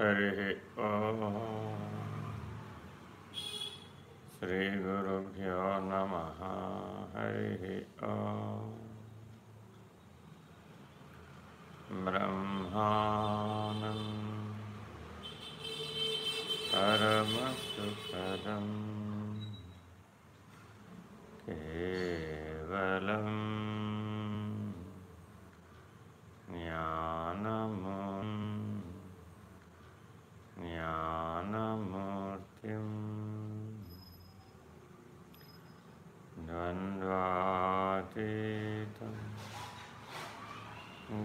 हरिः ॐ श्रीगुरुभ्यो नमः। हरिः ॐ ब्रह्मानं परमसुखदम् केवलम्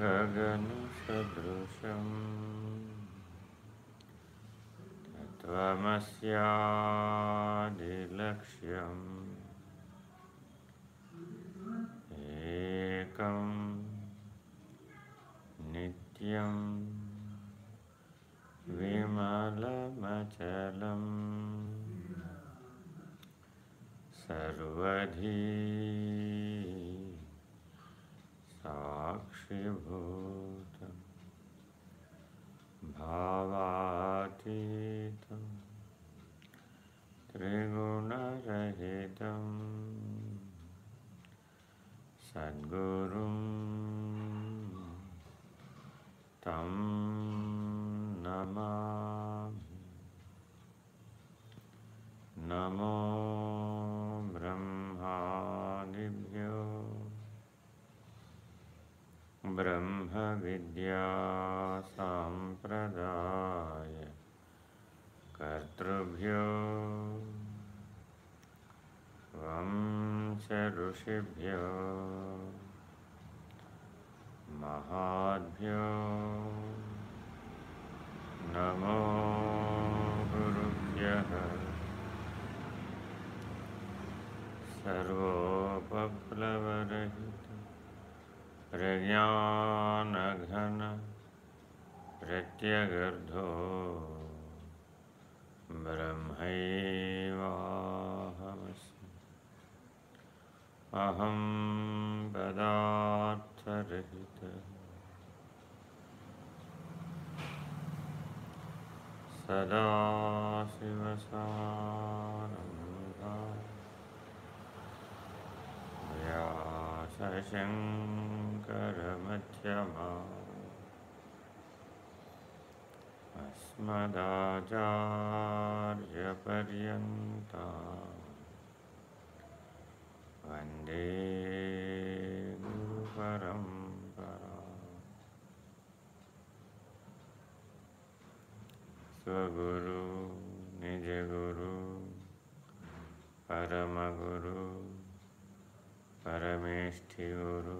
गगनसदृशं त्वमस्यादिलक्ष्यम् एकं नित्यं विमलमचलम्। सर्वधी साक्ष साक्षिभूतं भावातीतं त्रिगुणरहितं सद्गुरुं तं नमामि। नमो ब्रह्मविद्यासाम्प्रदाय कर्तृभ्यो वंशऋषिभ्यो महाभ्यो नमो गुरुभ्यः सर्वोपप्लवरहित। प्रज्ञानघन प्रत्यगर्धो ब्रह्मैवाहमस्मि। अहं पदार्थरहितः। सदाशिवसारम्भा व्यासशङ्करमध्यमा अस्मदाचार्यपर्यन्ता वंदे गुरुपरम्परा। स्वगुरु निजगुरु परमगुरु परमेष्ठिगुरु।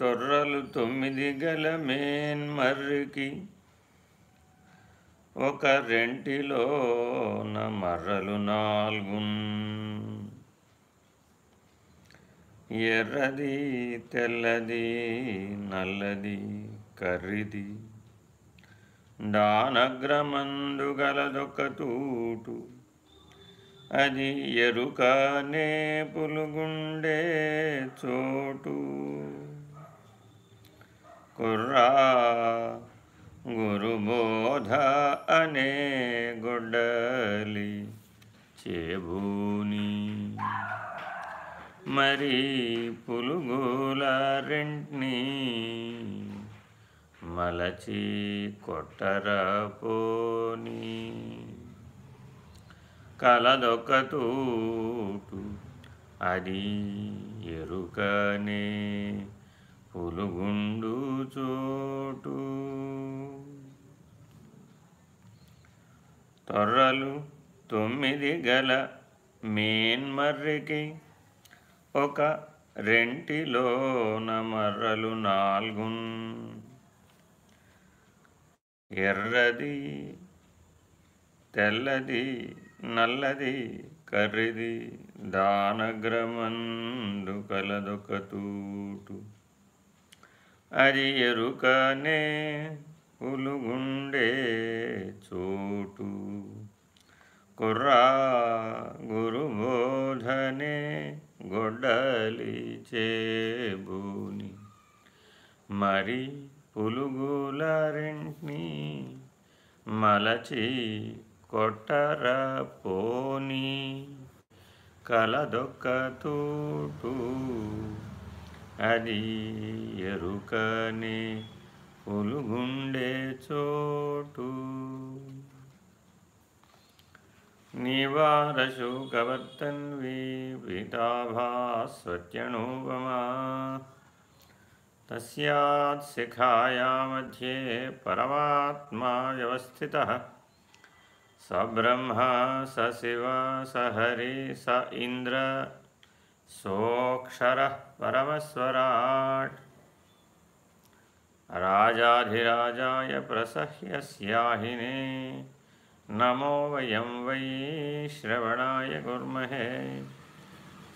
తొర్రలు తొమ్మిది గల మేన్మర్రికి ఒక రెంటిలోన మర్రలు నాలుగున్. ఎర్రది తెల్లది నల్లది కర్రిది. దానగ్రమందు గలదొక తూటు. అది ఎరుక నేపులుగుండే చోటు. కుర్రా గురుబోధ అనే గొడ్డలి చేబూని. మరి పులుగుల రెంట్ని మలచి కొట్టరపోని కలదొక తూటు అది ఎరుకనే పులుగుండు చోటు. తొర్రలు తొమ్మిది గల మేన్మర్రికి ఒక రెంటిలోన మర్రలు నాలుగున్. ఎర్రది తెల్లది నల్లది కర్రిది దానగ్రమందు కలదొక తూటు. అది ఎరుకనే ఉలుగుండే చోటు. కుర్రా గురుబోధనే గొడ్డలి చేబూని. మరి పులుగులారింటిని మలచి కొట్టర పోని కలదొక్క తూటు అది ఎరుకనే పులుగుండే చోటు निवारशुकवर्तन्वी पीताभास्वत्यणुपमा तस्यात् शिखाया मध्ये परमात्मा व्यवस्थितः स ब्रह्म स शिव स हरि स इन्द्र सोऽक्षरः परमस्वराट्। राजाधिराजाय प्रसह्यस्याहिने, नमो वयं वै श्रवणाय कुर्महे।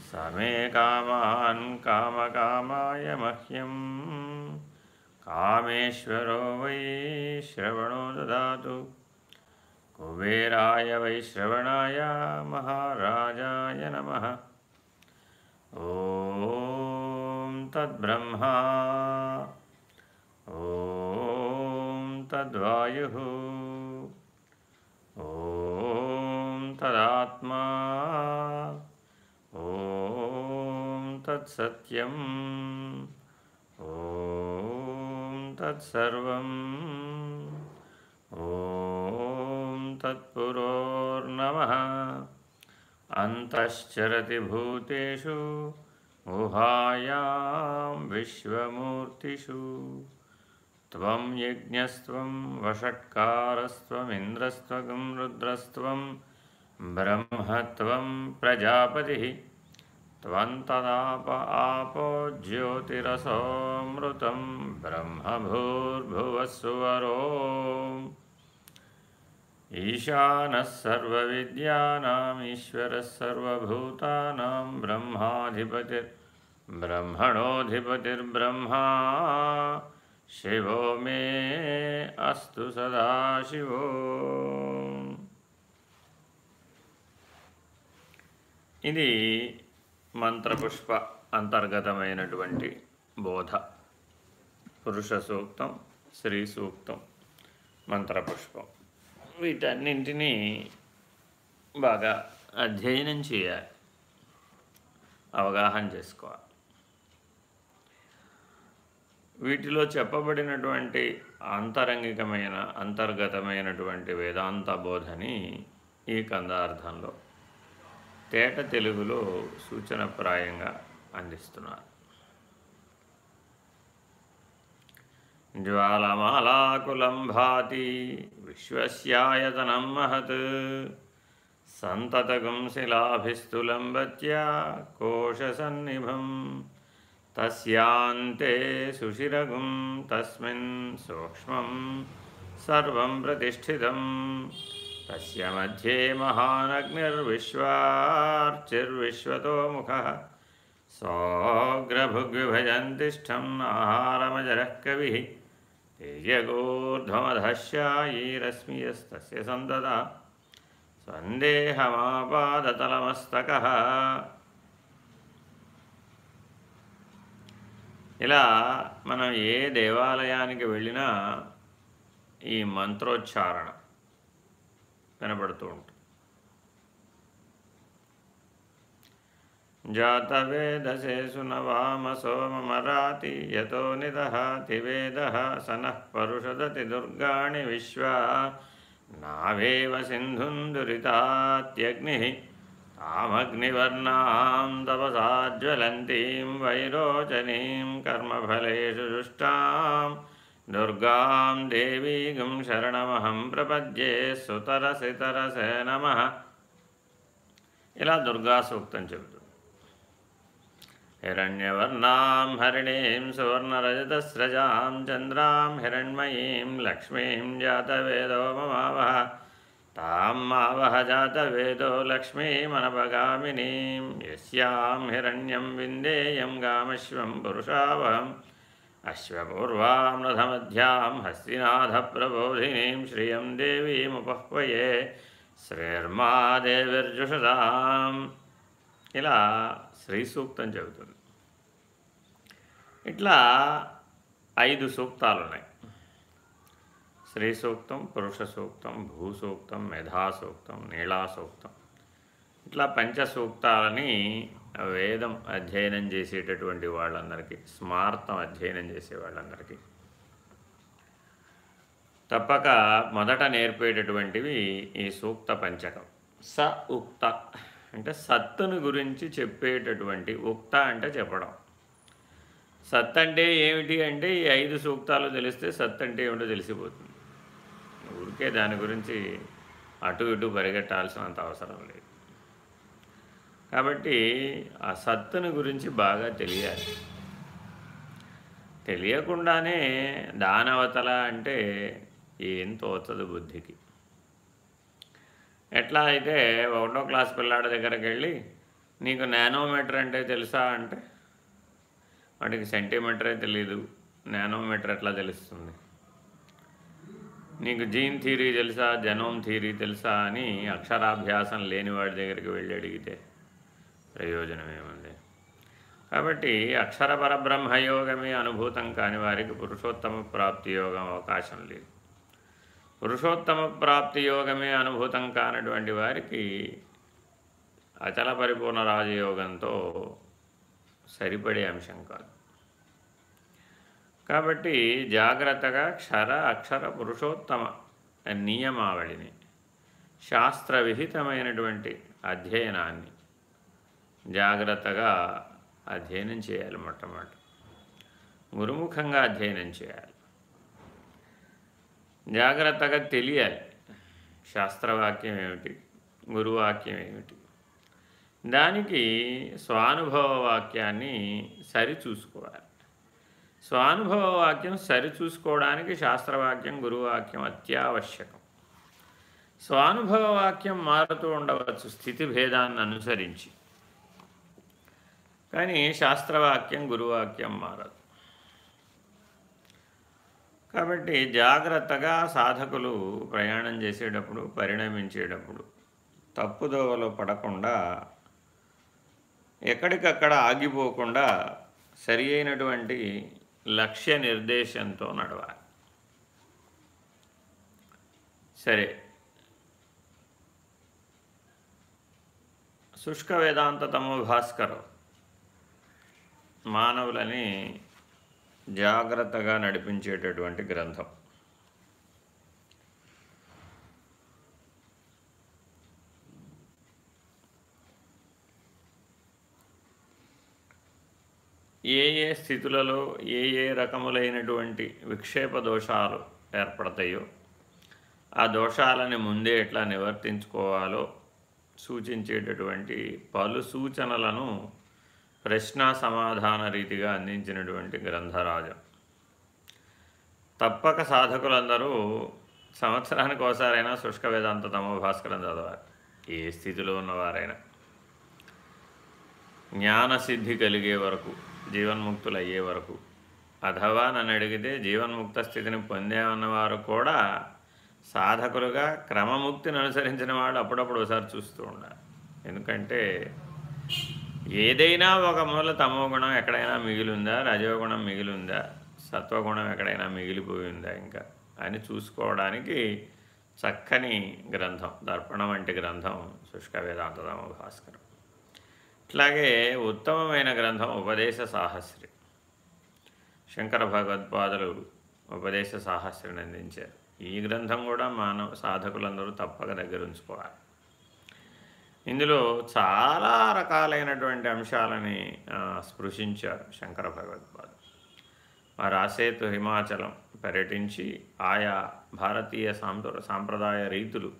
समे कामान् कामकामाय मह्यं, कामेश्वरो वै श्रवणो ददातु। कुबेराय वै श्रवणाय महाराजाय नमः। ॐ तद्ब्रह्मा। ॐ तद्वायुः। ॐ तदात्मा। ॐ तत्सत्यम्। ॐ तत्सर्वम्। ॐ तत्पुरोर्नमः अन्तश्चरति भूतेषु, गुहायां विश्वमूर्तिषु। त्वं यज्ञस्त्वं, वषट्कारस्त्वमिन्द्रस्त्वगं रुद्रस्त्वं, ब्रह्मत्वं प्रजापतिः। त्वं तदाप आपो ज्योतिरसोऽमृतं ब्रह्मभूर्भुवस्सुवरो ईशानः सर्वविद्यानामीश्वरः सर्वभूतानां ब्रह्माधिपतिर्ब्रह्मणोऽधिपतिर्ब्रह्मा శివో మే అస్తు సదాశివో ఇది మంత్రపుష్ప అంతర్గతమైనటువంటి బోధ పురుష సూక్తం శ్రీ సూక్తం మంత్రపుష్పం వీటన్నింటినీ బాగా అధ్యయనం చేయాలి. అవగాహన చేసుకోవాలి. వీటిలో చెప్పబడినటువంటి ఆంతరంగికమైన అంతర్గతమైనటువంటి వేదాంత బోధని ఈ కందార్థంలో తేట తెలుగులో సూచనప్రాయంగా అందిస్తున్నారు. ज्वालमालाकुलं भाति विश्वस्यायतनं महत्। सन्ततगुंशिलाभिस्तुलम्बत्या कोशसन्निभं तस्यान्ते सुशिरगुं तस्मिन् सूक्ष्मं सर्वं प्रतिष्ठितं। तस्य मध्ये महानग्निर्विश्वार्चिर्विश्वतो मुखः। सौग्रभुग्विभजन्तिष्ठम् आहारमजरः कविः। ఆహారమజరः కవి తేజగోర్ధ్వమధశ్యాయీరశ్మియస్తస్య సందేహమాపాదతలమస్తకः. ఇలా మనం ఏ దేవాలయానికి వెళ్ళినా ఈ మంత్రోచ్చారణ వినపడుతూ ఉంటుంది. జాతవేదసేసు నవామ సోమమరాతి యతో నిదహాతి వేద సనః పరుషదతి దుర్గాణి విశ్వా నావేవ సింధుందురితాత్యగ్ని तामग्निवर्णां तपसा ज्वलन्तीं वैरोचनीं कर्मफलेषु जुष्टां दुर्गां देवीगं शरणमहं प्रपद्ये सुतरसितरसे नमः ఇలా దుర్గా సూక్తం చెబుతుంది హిరణ్యవర్ణాం హరిణీం సువర్ణరజతస్రజాం చంద్రాం హిరణ్మయీం లక్ష్మీం జాతవేదో మమావహ తాం మావహ జాతవేదో లక్ష్మీమనపగామినీం యస్యాం హిరణ్యం విందేయం గామశ్వం పురుషావహం అశ్వపూర్వాం రథమధ్యాం హస్తినాథప్రబోధినీం శ్రియం దేవీముపహ్వయే శ్రీర్మాదేవిర్జుషదాం ఇలా శ్రీ సూక్తం చెబుతుంది. ఇట్లా ఐదు సూక్తాలు ఉన్నాయి స్త్రీ సూక్తం పురుష సూక్తం భూ సూక్తం మేధా సూక్తం నీళా సూక్తం. ఇట్లా పంచ సూక్తాలని వేదం అధ్యయనం చేసేటటువంటి వాళ్ళందరికీ స్మార్థం అధ్యయనం చేసే వాళ్ళందరికీ. తప్పక మొదట నేర్పేటటువంటివి ఈ సూక్త పంచకం. స ఉక్త. అంటే సత్తును గురించి చెప్పేటటువంటి ఉక్త అంటే చెప్పడం. సత్ అంటే ఏమిటి అంటే ఈ ఐదు సూక్తాలు తెలిస్తే సత్ అంటే ఏమిటో తెలిసిపోతుంది. ఊరికే దాని గురించి అటు ఇటు పరిగెట్టాల్సినంత అవసరం లేదు. కాబట్టి ఆ సత్తుని గురించి బాగా తెలియాలి. తెలియకుండానే దానవతల అంటే ఏం తోచదు బుద్ధికి. ఎట్లా అయితే ఒకటో క్లాస్ పిల్లాడి దగ్గరికి వెళ్ళి నీకు నానోమీటర్ అంటే తెలుసా అంటే వాడికి సెంటీమీటరే తెలియదు నానోమీటర్ ఎట్లా తెలుస్తుంది? నీకు జీన్ థీరీ తెలుసా జనోమ్ థీరీ తెలుసా అని అక్షరాభ్యాసం లేని వాడి దగ్గరికి వెళ్ళి అడిగితే ప్రయోజనం ఏముంది? కాబట్టి అక్షర పరబ్రహ్మయోగమే అనుభూతం కాని వారికి పురుషోత్తమ ప్రాప్తి యోగం అవకాశం లేదు. పురుషోత్తమ ప్రాప్తి యోగమే అనుభూతం కానటువంటి వారికి అచల పరిపూర్ణ రాజయోగంతో సరిపడే అంశం కాదు. కాబట్టి జాగ్రత్తగా క్షర అక్షర పురుషోత్తమ నియమావళిని శాస్త్ర విహితమైనటువంటి అధ్యయనాన్ని జాగ్రత్తగా అధ్యయనం చేయాలి మొట్టమొదటి. గురుముఖంగా అధ్యయనం చేయాలి. జాగ్రత్తగా తెలియాలి. శాస్త్రవాక్యం ఏమిటి? గురువాక్యం ఏమిటి? దానికి స్వానుభవ వాక్యాన్ని సరిచూసుకోవాలి స్వానుభవ వాక్యం సరిచూసుకోవడానికి శాస్త్రవాక్యం గురువాక్యం అత్యావశ్యకం. స్వానుభవ వాక్యం మారుతూ ఉండవచ్చు స్థితి భేదాన్ని అనుసరించి. కానీ శాస్త్రవాక్యం గురువాక్యం మారదు. కాబట్టి జాగ్రత్తగా సాధకులు ప్రయాణం చేసేటప్పుడు పరిణమించేటప్పుడు తప్పుదోవలో పడకుండా ఎక్కడికక్కడ ఆగిపోకుండా సరి అయినటువంటి లక్ష్య నిర్దేశంతో నడవాలి. సరే. శుష్క వేదాంత తమో భాస్కరం మానవులని జాగ్రత్తగా నడిపించేటటువంటి గ్రంథం. ఏ ఏ స్థితులలో ఏ ఏ రకములైనటువంటి విక్షేప దోషాలు ఏర్పడతాయో ఆ దోషాలని ముందే ఎట్లా నివర్తించుకోవాలో సూచించేటటువంటి పలు సూచనలను ప్రశ్న సమాధాన రీతిగా అందించినటువంటి గ్రంథరాజం. తప్పక సాధకులందరూ సంవత్సరానికి ఒకసారైనా శుష్క వేదాంత తమో భాస్కరం చదవాలి. ఏ స్థితిలో ఉన్నవారైనా. జ్ఞానసిద్ధి కలిగే వరకు జీవన్ముక్తులు అయ్యే వరకు అథవా నన్ను అడిగితే జీవన్ముక్త స్థితిని పొందామన్నవారు కూడా సాధకులుగా క్రమముక్తిని అనుసరించిన వాళ్ళు అప్పుడప్పుడు ఒకసారి చూస్తూ ఉండాలి. ఎందుకంటే ఏదైనా ఒక మూల తమో గుణం ఎక్కడైనా మిగిలిందా రజోగుణం మిగిలిందా సత్వగుణం ఎక్కడైనా మిగిలిపోయిందా ఇంకా అని చూసుకోవడానికి చక్కని గ్రంథం దర్పణం వంటి గ్రంథం శుష్క వేదాంతదామ భాస్కరం. ఇట్లాగే ఉత్తమమైన గ్రంథం ఉపదేశ సాహస్రి. శంకర భగవత్పాదులు ఉపదేశ సాహస్రిని అందించారు. ఈ గ్రంథం కూడా మానవ సాధకులందరూ తప్పక దగ్గర ఉంచుకోవాలి. ఇందులో చాలా రకాలైనటువంటి అంశాలని స్పృశించారు శంకర భగవత్పాదు వారు ఆసేతు హిమాచలం పర్యటించి ఆయా భారతీయ సాంప్ర సాంప్రదాయ రీతులు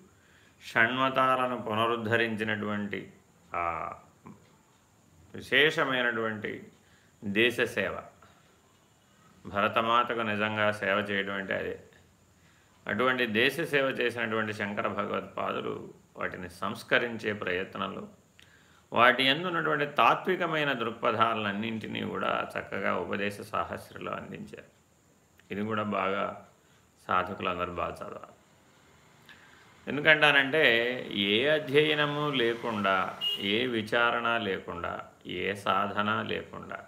షణ్మతాలను పునరుద్ధరించినటువంటి విశేషమైనటువంటి దేశ సేవ. భరతమాతకు నిజంగా సేవ చేయడం అంటే అదే. అటువంటి దేశ సేవ చేసినటువంటి శంకర భగవత్పాదులు వాటిని సంస్కరించే ప్రయత్నంలో వాటి ఎందున్నటువంటి తాత్వికమైన దృక్పథాలన్నింటినీ కూడా చక్కగా ఉపదేశ సాహస్రులు అందించారు. ఇది కూడా బాగా సాధకులందరూ బాగా చదవాలి. ఎందుకంటానంటే ఏ అధ్యయనము లేకుండా ఏ విచారణ లేకుండా ఏ సాధన లేకుండా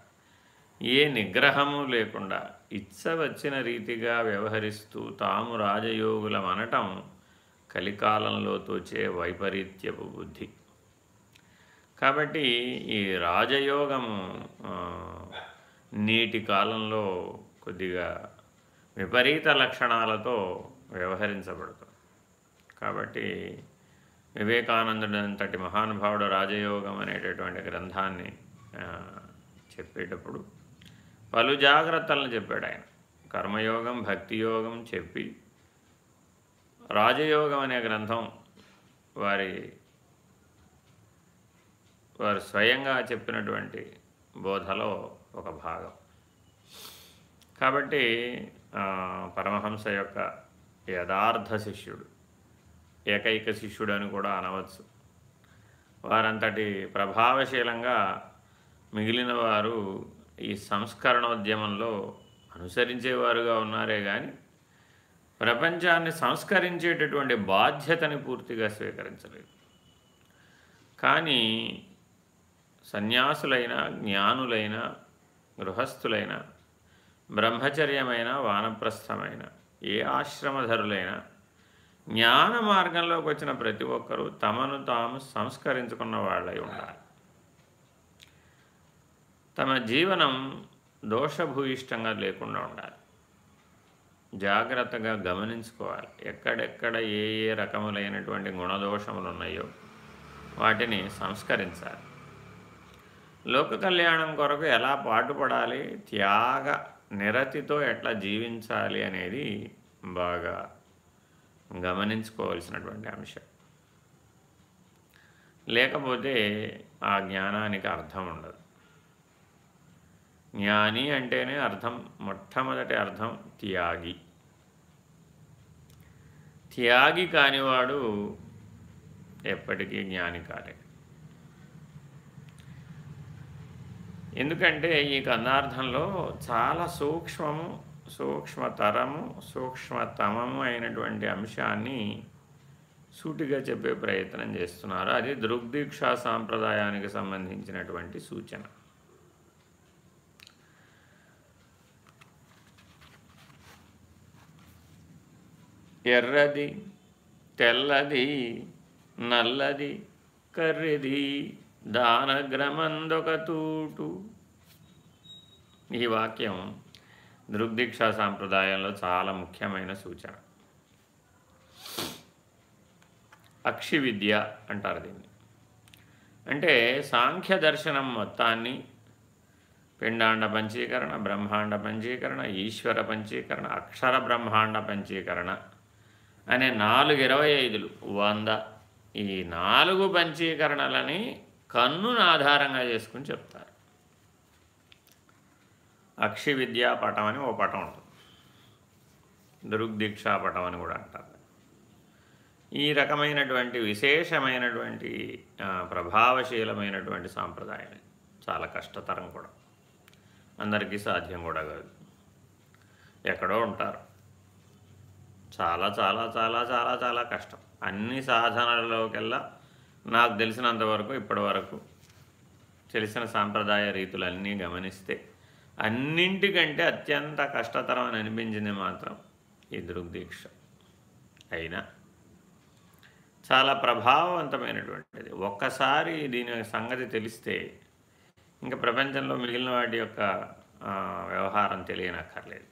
ఏ నిగ్రహము లేకుండా ఇచ్చ వచ్చిన రీతిగా వ్యవహరిస్తూ తాము రాజయోగులం అనటం కలికాలంలో తోచే వైపరీత్యపు బుద్ధి. కాబట్టి ఈ రాజయోగము నేటి కాలంలో కొద్దిగా విపరీత లక్షణాలతో వ్యవహరించబడుతుంది. కాబట్టి వివేకానందుడు అంతటి మహానుభావుడు రాజయోగం అనేటటువంటి గ్రంథాన్ని చెప్పేటప్పుడు పలు జాగ్రత్తలను చెప్పాడు ఆయన. కర్మయోగం భక్తి యోగం చెప్పి రాజయోగం అనే గ్రంథం వారి వారు స్వయంగా చెప్పినటువంటి బోధలో ఒక భాగం. కాబట్టి పరమహంస యొక్క యథార్థ శిష్యుడు. ఏకైక శిష్యుడు అని కూడా అనవచ్చు. వారంతటి ప్రభావశీలంగా మిగిలిన వారు ఈ సంస్కరణోద్యమంలో అనుసరించేవారుగా ఉన్నారే కానీ ప్రపంచాన్ని సంస్కరించేటటువంటి బాధ్యతని పూర్తిగా స్వీకరించలేదు. కానీ సన్యాసులైన జ్ఞానులైన గృహస్థులైన బ్రహ్మచర్యమైన వానప్రస్థమైన ఏ ఆశ్రమధరులైనా జ్ఞాన మార్గంలోకి వచ్చిన ప్రతి ఒక్కరూ తమను తాము సంస్కరించుకున్న వాళ్ళై ఉండాలి. తమ జీవనం దోషభూయిష్టంగా లేకుండా ఉండాలి. జాగ్రత్తగా గమనించుకోవాలి. ఎక్కడెక్కడ ఏ ఏ రకములైనటువంటి గుణదోషములు ఉన్నాయో వాటిని సంస్కరించాలి. లోక కళ్యాణం కొరకు ఎలా పాటుపడాలి? త్యాగ నిరతితో ఎట్లా జీవించాలి అనేది బాగా గమనించుకోవాల్సినటువంటి అంశం. లేకపోతే ఆ జ్ఞానానికి అర్థం ఉండదు. జ్ఞాని అంటేనే అర్థం మొట్టమొదటి అర్థం త్యాగి. త్యాగి కానివాడు ఎప్పటికీ జ్ఞాని కాలే. ఎందుకంటే ఈ కన్నార్థంలో చాలా సూక్ష్మము సూక్ష్మతరము సూక్ష్మతమము అయినటువంటి అంశాన్ని సూటిగా చెప్పే ప్రయత్నం చేస్తున్నారు. అది దృగ్దీక్షా సాంప్రదాయానికి సంబంధించినటువంటి సూచన. ఎర్రది తెల్లది నల్లది కర్రెది దానగ్రమందొక తూటు. ఈ వాక్యం దృగ్దీక్షా సాంప్రదాయంలో చాలా ముఖ్యమైన సూచన. అక్షి విద్య అంటారు దీన్ని. అంటే సాంఖ్య దర్శనం మొత్తాన్ని పిండాండ పంచీకరణ బ్రహ్మాండ పంచీకరణ ఈశ్వర పంచీకరణ అక్షర బ్రహ్మాండ పంచీకరణ అనే నాలుగు ఇరవై ఐదులు వంద ఈ నాలుగు పంచీకరణలని కన్నును ఆధారంగా చేసుకుని చెప్తారు. అక్షి విద్యా పటం అని ఓ పటం ఉంటుంది. దృగ్దీక్షా పటం అని కూడా అంటారు. ఈ రకమైనటువంటి విశేషమైనటువంటి ప్రభావశీలమైనటువంటి సాంప్రదాయం చాలా కష్టతరం కూడా. అందరికీ సాధ్యం కూడా కాదు. ఎక్కడో ఉంటారు. చాలా చాలా చాలా చాలా చాలా కష్టం. అన్ని సాధనలలోకెల్లా నాకు తెలిసినంతవరకు ఇప్పటి వరకు తెలిసిన సాంప్రదాయ రీతులన్నీ గమనిస్తే అన్నింటికంటే అత్యంత కష్టతరం అని అనిపించింది మాత్రం ఈ దృగ్దీక్ష అయినా చాలా ప్రభావవంతమైనటువంటిది. ఒక్కసారి దీని సంగతి తెలిస్తే ఇంకా ప్రపంచంలో మిగిలిన వాటి యొక్క వ్యవహారం తెలియనక్కర్లేదు.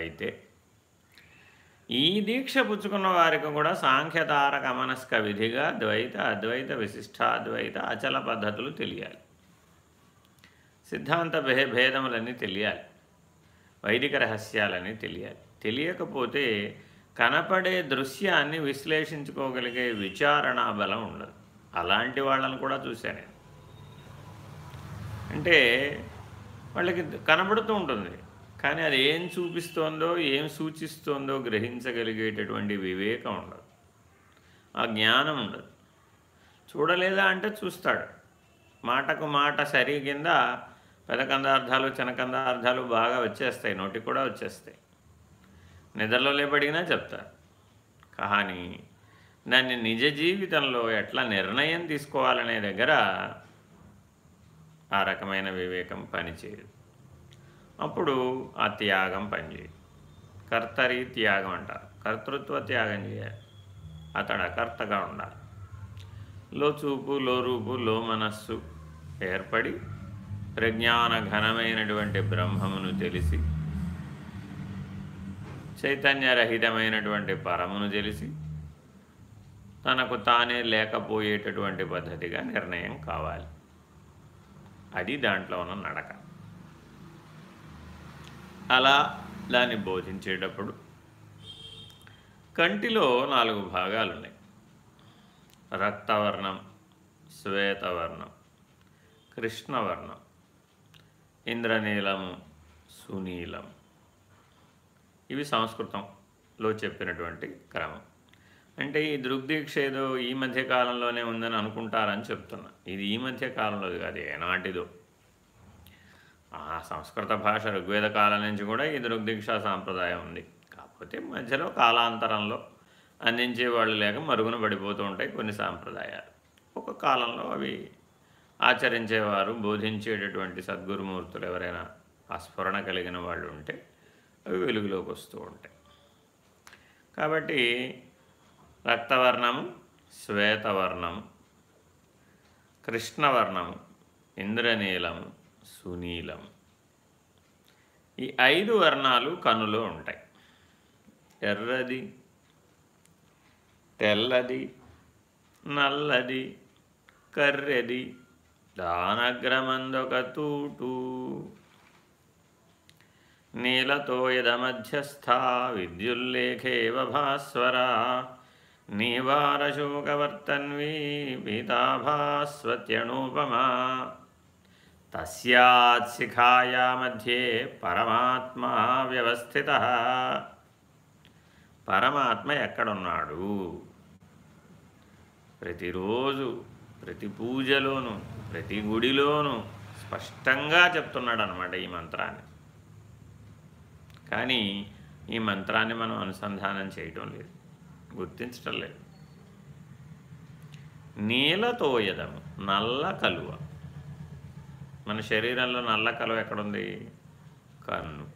అయితే ఈ దీక్ష పుచ్చుకున్న వారికి కూడా సాంఖ్యతారక మనస్క విధిగా ద్వైత అద్వైత విశిష్టాద్వైత అచల పద్ధతులు తెలియాలి. సిద్ధాంత భే భేదములన్నీ తెలియాలి. వైదిక రహస్యాలని తెలియాలి. తెలియకపోతే కనపడే దృశ్యాన్ని విశ్లేషించుకోగలిగే విచారణా బలం ఉండదు. అలాంటి వాళ్ళని కూడా చూశాను నేను. అంటే వాళ్ళకి కనబడుతూ ఉంటుంది. కానీ అది ఏం చూపిస్తోందో ఏం సూచిస్తోందో గ్రహించగలిగేటటువంటి వివేకం ఉండదు. ఆ జ్ఞానం ఉండదు. చూడలేదా అంటే చూస్తాడు. మాటకు మాట సరి కింద పెదకందార్థాలు చినకందార్థాలు బాగా వచ్చేస్తాయి నోటికి కూడా వచ్చేస్తాయి. నిద్రలో లేపడిగినా చెప్తారు కానీ దాన్ని నిజ జీవితంలో ఎట్లా నిర్ణయం తీసుకోవాలనే దగ్గర ఆ రకమైన వివేకం పనిచేయదు. అప్పుడు ఆ త్యాగం పనిచేయదు. కర్తరి త్యాగం అంటారు. కర్తృత్వ త్యాగం చేయాలి. అతడు అకర్తగా ఉండాలి. లో చూపు లో రూపు లో మనస్సు ఏర్పడి ప్రజ్ఞాన ఘనమైనటువంటి బ్రహ్మమును తెలిసి చైతన్యరహితమైనటువంటి పరమును తెలిసి తనకు తానే లేకపోయేటటువంటి పద్ధతిగా నిర్ణయం కావాలి. అది దాంట్లో ఉన్న నడక. అలా దాన్ని బోధించేటప్పుడు కంటిలో నాలుగు భాగాలు ఉన్నాయి రక్తవర్ణం శ్వేతవర్ణం కృష్ణవర్ణం. ఇంద్రనీలం సునీలం. ఇవి సంస్కృతంలో చెప్పినటువంటి క్రమం. అంటే ఈ దృగ్దీక్ష ఏదో ఈ మధ్య కాలంలోనే ఉందని అనుకుంటారని చెప్తున్నా. ఇది ఈ మధ్య కాలంలో కాదు ఏనాటిదో. ఆ సంస్కృత భాష ఋగ్వేద కాలం నుంచి కూడా ఈ దృగ్దీక్ష సాంప్రదాయం ఉంది. కాకపోతే మధ్యలో కాలాంతరంలో అందించే వాళ్ళు లేక మరుగున పడిపోతూ ఉంటాయి కొన్ని సాంప్రదాయాలు. ఒక కాలంలో అవి ఆచరించేవారు బోధించేటటువంటి సద్గురుమూర్తులు ఎవరైనా ఆ స్ఫురణ కలిగిన వాళ్ళు ఉంటే అవి వెలుగులోకి వస్తూ ఉంటాయి. కాబట్టి రక్తవర్ణము శ్వేతవర్ణము కృష్ణవర్ణము ఇంద్రనీలము సునీలం ఈ ఐదు వర్ణాలు కనులో ఉంటాయి. ఎర్రది తెల్లది నల్లది కర్రెది దానగ్రమందొక తూటు నీలతోయదమధ్యస్థా విద్యుల్లేఖేవ భాస్వరా. నీవారశోకవర్తన్వీ పీతాభాస్వత్యణూపమా తస్యాత్శిఖాయా మధ్యే పరమాత్మ వ్యవస్థిత. పరమాత్మ ఎక్కడున్నాడు? ప్రతిరోజు ప్రతి పూజలోనూ ప్రతి గుడిలోనూ స్పష్టంగా చెప్తున్నాడు అనమాట ఈ మంత్రాన్ని. కానీ ఈ మంత్రాన్ని మనం అనుసంధానం చేయటం లేదు. గుర్తించటం లేదు. నీలతోయదము నల్ల కలువ. మన శరీరంలో నల్ల కలువ ఎక్కడుంది? కన్ను.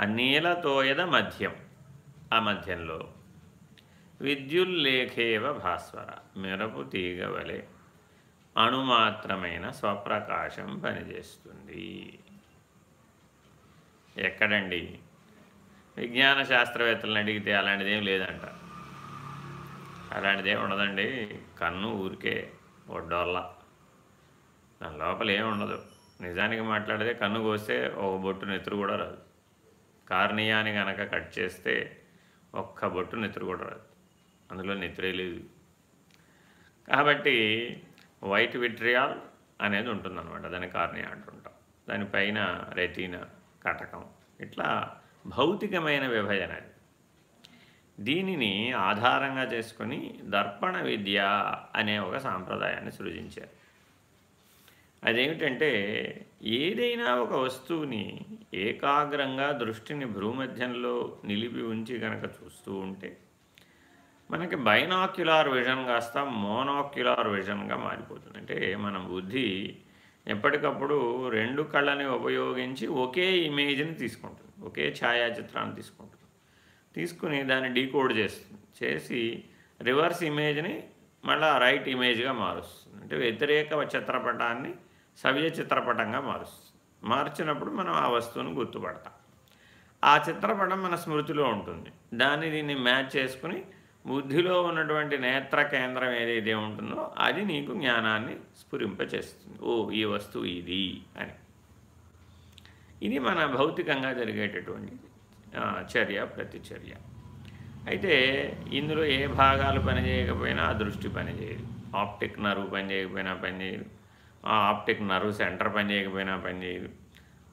ఆ నీలతోయద మధ్యం ఆ మధ్యంలో విద్యుల్లేఖేవ భాస్వర మెరపు తీగ వలె అణుమాత్రమైన స్వప్రకాశం పనిచేస్తుంది. ఎక్కడండి? విజ్ఞాన శాస్త్రవేత్తలను అడిగితే అలాంటిదేం లేదంట. అలాంటిదేం ఉండదండి. కన్ను ఊరికే ఒడ్డోళ్ళ దాని లోపల ఏమి ఉండదు. నిజానికి మాట్లాడితే కన్ను కోస్తే ఒక బొట్టు నెత్తురు కూడా రాదు. కార్నియాని కనుక కట్ చేస్తే ఒక్క బొట్టు నెత్తురు కూడా రాదు. అందులో నిద్రే లేదు. కాబట్టి వైట్ విట్రియాల్ అనేది ఉంటుందన్నమాట. దాని కార్నియా అంటుంటాం. దానిపైన రెటీన కటకం. ఇట్లా భౌతికమైన విభజన అది. దీనిని ఆధారంగా చేసుకొని దర్పణ విద్య అనే ఒక సాంప్రదాయాన్ని సృజించారు. అదేమిటంటే ఏదైనా ఒక వస్తువుని ఏకాగ్రంగా దృష్టిని భూమధ్యంలో నిలిపి ఉంచి కనుక చూస్తూ ఉంటే మనకి బైనాక్యులార్ విజన్ కాస్త మోనాక్యులార్ విజన్గా మారిపోతుంది. అంటే మన బుద్ధి ఎప్పటికప్పుడు రెండు కళ్ళని ఉపయోగించి ఒకే ఇమేజ్ని తీసుకుంటుంది. ఒకే ఛాయాచిత్రాన్ని తీసుకుంటుంది. తీసుకుని దాన్ని డీకోడ్ చేస్తుంది. చేసి రివర్స్ ఇమేజ్ని మళ్ళీ రైట్ ఇమేజ్గా మారుస్తుంది. అంటే వ్యతిరేక చిత్రపటాన్ని సవ్య చిత్రపటంగా మారుస్తుంది. మార్చినప్పుడు మనం ఆ వస్తువును గుర్తుపడతాం. ఆ చిత్రపటం మన స్మృతిలో ఉంటుంది. దాన్ని దీన్ని మ్యాచ్ చేసుకుని బుద్ధిలో ఉన్నటువంటి నేత్ర కేంద్రం ఏదైతే ఉంటుందో అది నీకు జ్ఞానాన్ని స్ఫురింపచేస్తుంది. ఓ ఈ వస్తువు ఇది అని. ఇది మన భౌతికంగా జరిగేటటువంటి చర్య ప్రతిచర్య. అయితే ఇందులో ఏ భాగాలు పనిచేయకపోయినా ఆ దృష్టి పనిచేయదు. ఆప్టిక్ నర్వ్ పనిచేయకపోయినా పనిచేయదు. ఆ ఆప్టిక్ నర్వ్ సెంటర్ పనిచేయకపోయినా పనిచేయదు.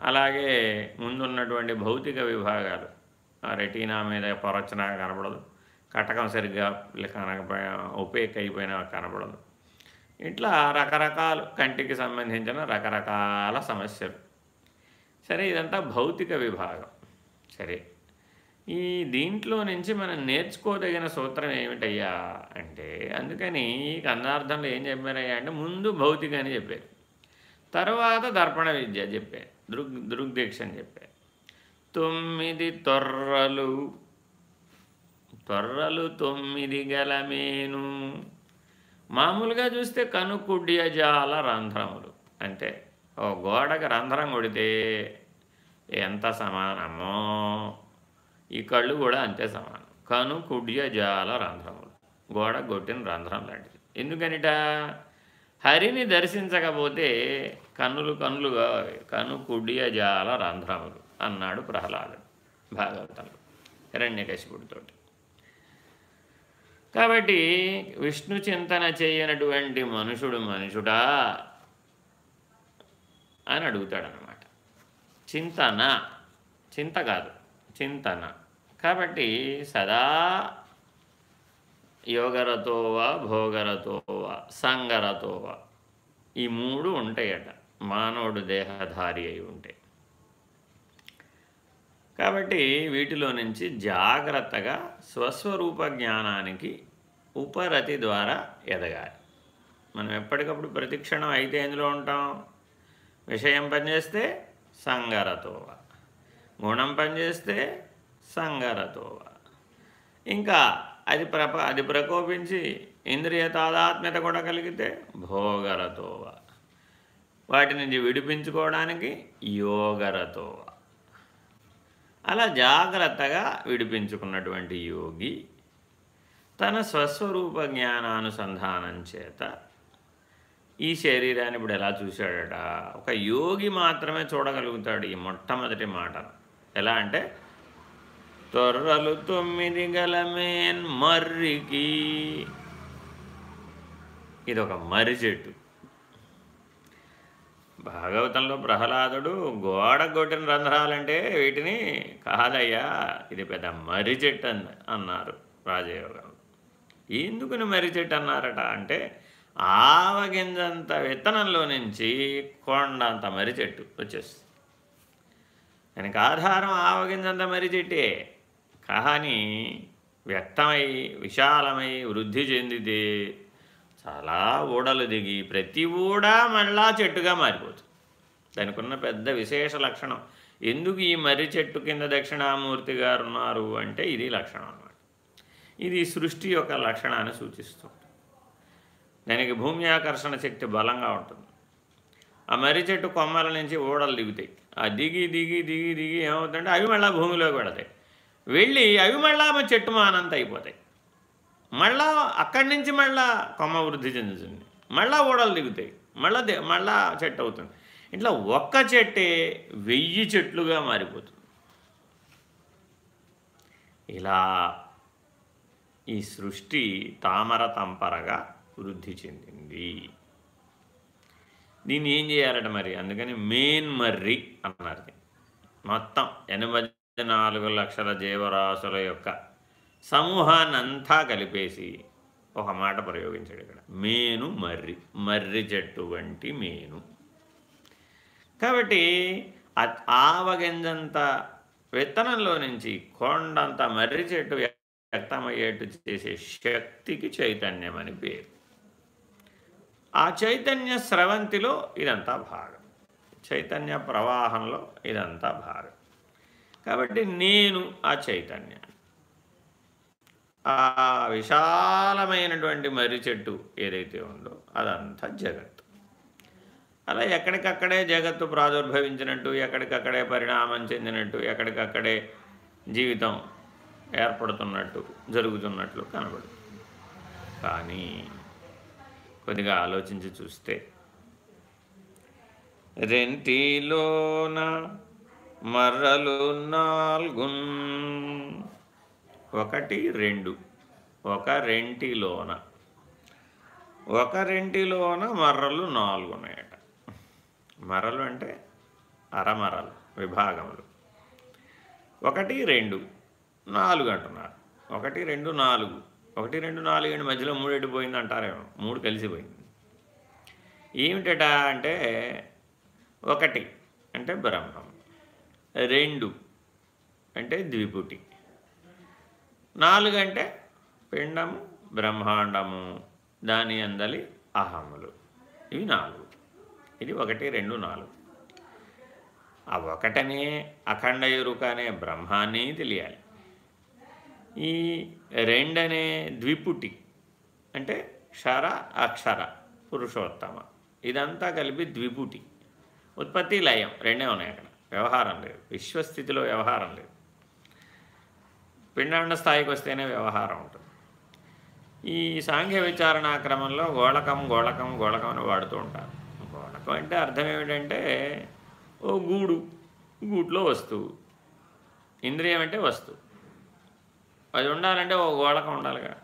అలాగే ముందున్నటువంటి భౌతిక విభాగాలు ఆ రెటీనా మీద పొరచన కనపడదు కటకం సరిగ్గా కనకపోయినా ఉపేక్ అయిపోయినా కనబడదు. ఇట్లా రకరకాలు కంటికి సంబంధించిన రకరకాల సమస్యలు. సరే ఇదంతా భౌతిక విభాగం. సరే ఈ దీంట్లో నుంచి మనం నేర్చుకోదగిన సూత్రం ఏమిటయ్యా అంటే అందుకని ఈ కందార్థంలో ఏం చెప్పారయ్యా అంటే ముందు భౌతిక అని చెప్పారు. తర్వాత దర్పణ విద్య చెప్పారు. దృగ్ దృగ్దీక్ష అని చెప్పారు. తొమ్మిది తొర్రలు త్వరలు తొమ్మిది గలమేను. మామూలుగా చూస్తే కనుకుడ్యజాల రంధ్రములు. అంటే ఓ గోడకు రంధ్రం కొడితే ఎంత సమానమో? ఈ కళ్ళు కూడా అంతే సమానం. కను జాల రంధ్రములు. గోడ కొట్టిన రంధ్రం లాంటిది. ఎందుకనిట? హరిని దర్శించకపోతే కన్నులు కన్నులుగా కను కుడ్య జాల రంధ్రములు అన్నాడు ప్రహ్లాదుడు భాగవతంలో. హిరణ్యకశిపుడితోటి. కాబట్టి విష్ణు చింతన చేయనటువంటి మనుషుడు మనుషుడా అని అడుగుతాడనమాట చింతన చింత కాదు చింతన. కాబట్టి సదా యోగరతోవా భోగరతోవా సంగరతోవా ఈ మూడు ఉంటాయట. మానవుడు దేహధారి అయి ఉంటే. కాబట్టి వీటిలో నుంచి జాగ్రత్తగా స్వస్వరూప జ్ఞానానికి ఉపరతి ద్వారా ఎదగాలి. మనం ఎప్పటికప్పుడు ప్రతిక్షణం అయితే ఎందులో ఉంటాం. విషయం పనిచేస్తే సంగరతోవ. గుణం పనిచేస్తే సంగరతోవ. ఇంకా అది ప్రప అది ప్రకోపించి ఇంద్రియ తాదాత్మ్యత కూడా కలిగితే భోగరతోవ. వాటి నుంచి విడిపించుకోవడానికి యోగరతోవ. అలా జాగ్రత్తగా విడిపించుకున్నటువంటి యోగి తన స్వస్వరూప జ్ఞానానుసంధానం చేత ఈ శరీరాన్ని ఇప్పుడు ఎలా చూశాడట? ఒక యోగి మాత్రమే చూడగలుగుతాడు ఈ మొట్టమొదటి మాట. ఎలా అంటే తొర్రలు తొమ్మిది గలమేన్ మర్రికి. ఇది ఒక మర్రి చెట్టు. భాగవతంలో ప్రహ్లాదుడు గోడ కొట్టిన రంధ్రాలంటే వీటిని కాదయ్యా ఇది పెద్ద మర్రి చెట్టు అన్నారు రాజయోగంలో ఎందుకుని మర్రి చెట్టు అన్నారట అంటే ఆవగింజంత విత్తనంలో నుంచి కొండంత మర్రి చెట్టు వచ్చేస్తుంది. దానికి ఆధారం ఆవగింజంత మర్రి చెట్టే. కానీ వ్యక్తమై విశాలమై వృద్ధి చెందితే చాలా ఊడలు దిగి ప్రతి ఊడ మళ్ళా చెట్టుగా మారిపోతుంది. దానికి ఉన్న పెద్ద విశేష లక్షణం. ఎందుకు ఈ మర్రి చెట్టు కింద దక్షిణామూర్తి గారు ఉన్నారు అంటే ఇది లక్షణం అనమాట ఇది సృష్టి యొక్క లక్షణాన్ని సూచిస్తుంది. దానికి భూమి ఆకర్షణ శక్తి బలంగా ఉంటుంది. ఆ మర్రి చెట్టు కొమ్మల నుంచి ఊడలు దిగుతాయి. ఆ దిగి దిగి దిగి దిగి ఏమవుతుందంటే అవి మళ్ళీ భూమిలోకి పెడతాయి వెళ్ళి అవి మళ్ళా చెట్టు మానంత అయిపోతాయి. మళ్ళా అక్కడి నుంచి మళ్ళా కొమ్మ వృద్ధి చెందుతుంది. మళ్ళా ఓడలు దిగుతాయి. మళ్ళా మళ్ళా చెట్టు అవుతుంది. ఇట్లా ఒక్క చెట్టే వెయ్యి చెట్లుగా మారిపోతుంది. ఇలా ఈ సృష్టి తామర తంపరగా వృద్ధి చెందింది. దీన్ని ఏం చేయాలట మరి? అందుకని మెయిన్ మర్రి అన్నారు. మొత్తం ఎనభై నాలుగు లక్షల జీవరాశుల యొక్క సమూహాన్ని అంతా కలిపేసి ఒక మాట ప్రయోగించాడు ఇక్కడ. మేను మర్రి. మర్రి చెట్టు వంటి మేను. కాబట్టి ఆవగింజంత విత్తనంలో నుంచి కొండంత మర్రి చెట్టు వ్యక్తమయ్యేట్టు చేసే శక్తికి చైతన్యం అని పేరు. ఆ చైతన్య స్రవంతిలో ఇదంతా భాగం. చైతన్య ప్రవాహంలో ఇదంతా భాగం. కాబట్టి నేను ఆ చైతన్యాన్ని. ఆ విశాలమైనటువంటి మర్రి చెట్టు ఏదైతే ఉందో అదంతా జగత్ అలా ఎక్కడికక్కడే జగత్తు ప్రాదుర్భవించినట్టు ఎక్కడికక్కడే పరిణామం చెందినట్టు ఎక్కడికక్కడే జీవితం ఏర్పడుతున్నట్టు జరుగుతున్నట్లు కనబడుతుంది. కానీ కొద్దిగా ఆలోచించి చూస్తే రెంటిలోన మర్రలు నాలుగున్ ఒకటి రెండు. ఒక రెంటిలోన. ఒక రెంటిలోన మర్రలు నాలుగు ఉన్నాయట. మర్రలు అంటే అరమరలు విభాగములు. ఒకటి రెండు నాలుగు అంటున్నారు. ఒకటి రెండు నాలుగు. ఒకటి రెండు నాలుగు అండి మధ్యలో మూడెటు పోయింది అంటారేమో. మూడు కలిసిపోయింది. ఏమిటట అంటే ఒకటి అంటే బ్రహ్మం. రెండు అంటే ద్విపుటి. నాలుగు అంటే పిండము బ్రహ్మాండము దాని అందలి అహములు. ఇవి నాలుగు. ఇది ఒకటి రెండు నాలుగు. ఆ ఒకటనే అఖండ ఎరుక అనే బ్రహ్మాన్ని తెలియాలి. ఈ రెండనే ద్విపుటి అంటే క్షర అక్షర పురుషోత్తమ. ఇదంతా కలిపి ద్విపుటి. ఉత్పత్తి లయం రెండే ఉన్నాయి అక్కడ. వ్యవహారం లేదు. విశ్వస్థితిలో వ్యవహారం లేదు. పిండాండ స్థాయికి వస్తేనే వ్యవహారం ఉంటుంది. ఈ సాంఘ్య విచారణ క్రమంలో గోళకం గోళకం గోళకం అని వాడుతూ ఉంటారు. గోళకం అంటే అర్థం ఏమిటంటే ఓ గూడు గూట్లో వస్తువు. ఇంద్రియం అంటే వస్తువు. అది ఉండాలంటే ఓ గోళకం ఉండాలిగా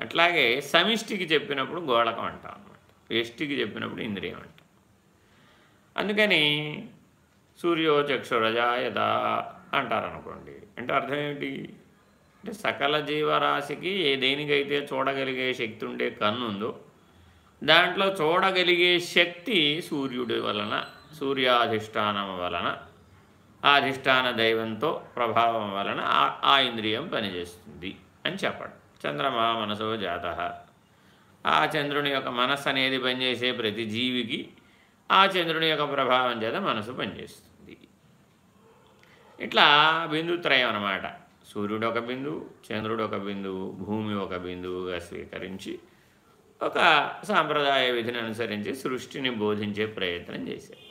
అట్లాగే సమిష్టికి చెప్పినప్పుడు గోళకం అంటాం అనమాట ఎష్టికి చెప్పినప్పుడు ఇంద్రియం అంటాం. అందుకని సూర్యో చక్షురజాయదా అంటారనుకోండి. అంటే అర్థం ఏమిటి అంటే సకల జీవరాశికి ఏ దేనికైతే చూడగలిగే శక్తి ఉండే కన్ను ఉందో దాంట్లో చూడగలిగే శక్తి సూర్యుడి వలన సూర్యాధిష్టానం వలన ఆ అధిష్టాన దైవంతో ప్రభావం వలన ఆ ఇంద్రియం పనిచేస్తుంది అని చెప్పడం. చంద్రమా మనసో జాత. ఆ చంద్రుని యొక్క మనస్సు అనేది పనిచేసే ప్రతి జీవికి ఆ చంద్రుని యొక్క ప్రభావం చేత మనసు పనిచేస్తుంది. ఇట్లా బిందుత్రయం అన్నమాట. సూర్యుడు ఒక బిందువు చంద్రుడు ఒక బిందువు భూమి ఒక బిందువుగా స్వీకరించి ఒక సాంప్రదాయ విధిని అనుసరించి సృష్టిని బోధించే ప్రయత్నం చేశారు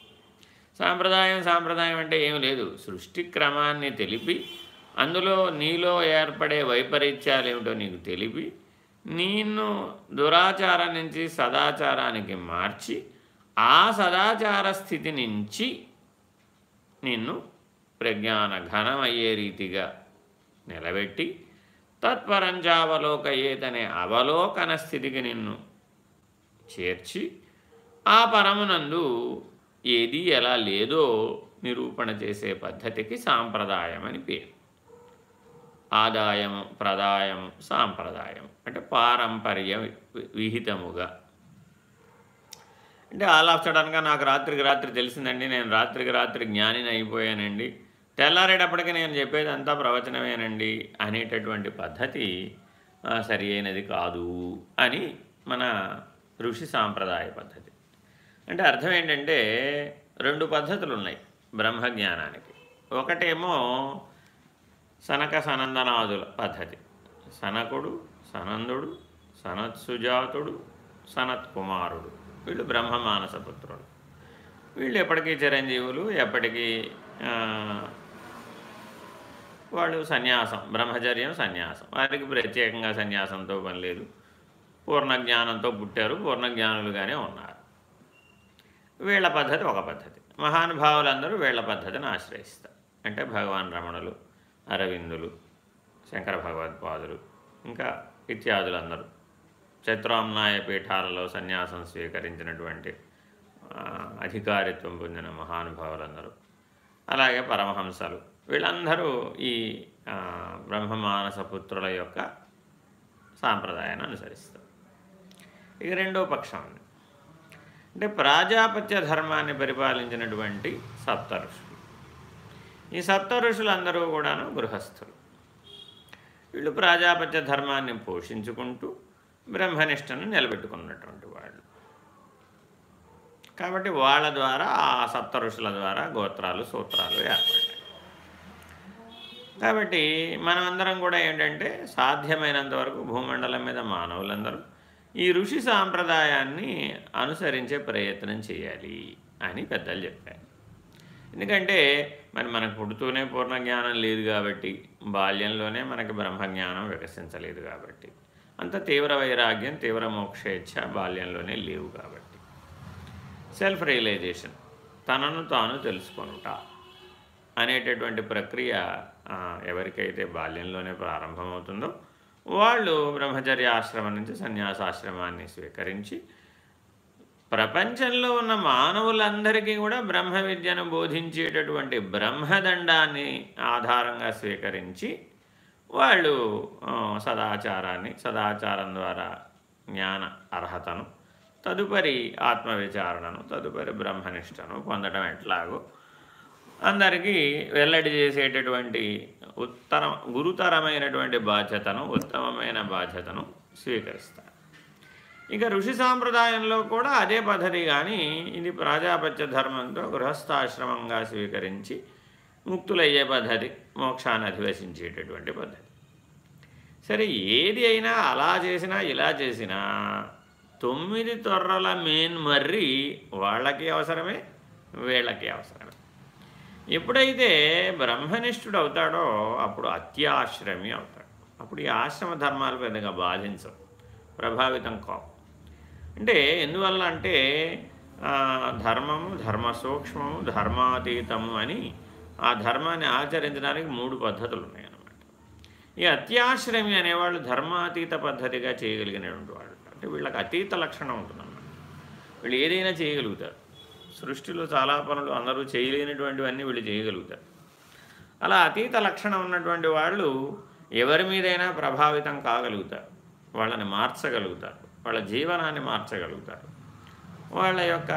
సాంప్రదాయం సాంప్రదాయం అంటే ఏం లేదు. సృష్టి క్రమాన్ని తెలిపి అందులో నీలో ఏర్పడే వైపరీత్యాలు ఏమిటో నీకు తెలిపి నిన్ను దురాచారం నుంచి సదాచారానికి మార్చి ఆ సదాచార స్థితి నుంచి నిన్ను ప్రజ్ఞాన ఘనమయ్యే రీతిగా నిలబెట్టి తత్పరంచావలోకయేతనే అవలోకన స్థితికి నిన్ను చేర్చి ఆ పరమునందు ఏది ఎలా లేదో నిరూపణ చేసే పద్ధతికి సాంప్రదాయం అని పేరు. ఆదాయం ప్రదాయం సాంప్రదాయం అంటే పారంపర్య విహితముగా. అంటే ఆల్ ఆఫ్ సడన్గా నాకు రాత్రికి రాత్రి తెలిసిందండి నేను రాత్రికి రాత్రి జ్ఞానిని అయిపోయానండి. తెల్లారేటప్పటికి నేను చెప్పేది అంతా ప్రవచనమేనండి అనేటటువంటి పద్ధతి సరి అయినది కాదు అని మన ఋషి సాంప్రదాయ పద్ధతి. అంటే అర్థం ఏంటంటే రెండు పద్ధతులు ఉన్నాయి బ్రహ్మజ్ఞానానికి. ఒకటేమో సనక సనందనాదుల పద్ధతి. సనకుడు సనందుడు సనత్సుజాతుడు సనత్ కుమారుడు వీళ్ళు బ్రహ్మ మానసపుత్రుడు వీళ్ళు ఎప్పటికీ చిరంజీవులు ఎప్పటికీ వాళ్ళు సన్యాసం బ్రహ్మచర్యం సన్యాసం. వారికి ప్రత్యేకంగా సన్యాసంతో పని లేదు. పూర్ణ జ్ఞానంతో పుట్టారు పూర్ణ జ్ఞానులుగానే ఉన్నారు. వీళ్ళ పద్ధతి ఒక పద్ధతి. మహానుభావులందరూ వీళ్ళ పద్ధతిని ఆశ్రయిస్తారు. అంటే భగవాన్ రమణులు అరవిందులు శంకర భగవత్పాదులు ఇంకా ఇత్యాదులందరూ. చతురామ్నాయ పీఠాలలో సన్యాసం స్వీకరించినటువంటి అధికారిత్వం పొందిన మహానుభావులందరూ. అలాగే పరమహంసలు. వీళ్ళందరూ ఈ బ్రహ్మమానస పుత్రుల యొక్క సాంప్రదాయాన్ని అనుసరిస్తారు. ఇక రెండో పక్షం. ఉంది అంటే ప్రాజాపత్య ధర్మాన్ని పరిపాలించినటువంటి సప్త ఋషులు ఈ సప్త ఋషులందరూ కూడాను గృహస్థులు. వీళ్ళు ప్రాజాపత్య ధర్మాన్ని పోషించుకుంటూ బ్రహ్మనిష్టను నిలబెట్టుకున్నటువంటి వాళ్ళు. కాబట్టి వాళ్ళ ద్వారా ఆ సప్త ఋషుల ద్వారా గోత్రాలు సూత్రాలు ఏర్పడ్డాయి. కాబట్టి మనమందరం కూడా ఏంటంటే సాధ్యమైనంత వరకు భూమండలం మీద మానవులందరూ ఈ ఋషి సాంప్రదాయాన్ని అనుసరించే ప్రయత్నం చేయాలి అని పెద్దలు చెప్పారు. ఎందుకంటే మరి మనకు పుడుతూనే పూర్ణ జ్ఞానం లేదు కాబట్టి బాల్యంలోనే మనకి బ్రహ్మజ్ఞానం వికసించలేదు కాబట్టి. అంత తీవ్ర వైరాగ్యం తీవ్ర మోక్షేచ్ఛ బాల్యంలోనే లేవు కాబట్టి. సెల్ఫ్ రియలైజేషన్ తనను తాను తెలుసుకొనుట అనేటటువంటి ప్రక్రియ ఎవరికైతే బాల్యంలోనే ప్రారంభమవుతుందో వాళ్ళు బ్రహ్మచర్య ఆశ్రమం నుంచి సన్యాసాశ్రమాన్ని స్వీకరించి ప్రపంచంలో ఉన్న మానవులందరికీ కూడా బ్రహ్మ విద్యను బోధించేటటువంటి బ్రహ్మదండాన్ని ఆధారంగా స్వీకరించి వాళ్ళు సదాచారాన్ని సదాచారం ద్వారా జ్ఞాన అర్హతను తదుపరి ఆత్మవిచారణను తదుపరి బ్రహ్మనిష్టను పొందడం ఎట్లాగో అందరికీ వెల్లడి చేసేటటువంటి ఉత్తరం గురుతరమైనటువంటి బాధ్యతను ఉత్తమమైన బాధ్యతను స్వీకరిస్తారు. ఇక ఋషి సాంప్రదాయంలో కూడా అదే పద్ధతి కానీ ఇది ప్రాజాపత్య ధర్మంతో గృహస్థాశ్రమంగా స్వీకరించి ముక్తులయ్యే పద్ధతి మోక్షాన్ని అధివసించేటటువంటి పద్ధతి. సరే ఏది అయినా అలా చేసినా ఇలా చేసినా తొమ్మిది తొర్రల మెయిన్ మర్రి వాళ్ళకి అవసరమే వీళ్ళకి అవసరమే. ఎప్పుడైతే బ్రహ్మనిష్ఠుడు అవుతాడో అప్పుడు అత్యాశ్రమి అవుతాడు. అప్పుడు ఈ ఆశ్రమ ధర్మాలు పెద్దగా బాధించవు ప్రభావితం కావు. అంటే ఎందువల్ల అంటే ధర్మము ధర్మ సూక్ష్మము ధర్మాతీతము అని ఆ ధర్మాన్ని ఆచరించడానికి మూడు పద్ధతులు ఉన్నాయి అన్నమాట ఈ అత్యాశ్రమి అనేవాళ్ళు ధర్మాతీత పద్ధతిగా చేయగలిగినటువంటి వాళ్ళు. అంటే వీళ్ళకి అతీత లక్షణం ఉంటుందన్నమాట. వీళ్ళు ఏదైనా చేయగలుగుతారు. సృష్టిలో చాలా పనులు అందరూ చేయలేనటువంటివన్నీ వీళ్ళు చేయగలుగుతారు. అలా అతీత లక్షణం ఉన్నటువంటి వాళ్ళు ఎవరి మీదైనా ప్రభావితం కాగలుగుతారు. వాళ్ళని మార్చగలుగుతారు. వాళ్ళ జీవనాన్ని మార్చగలుగుతారు. వాళ్ళ యొక్క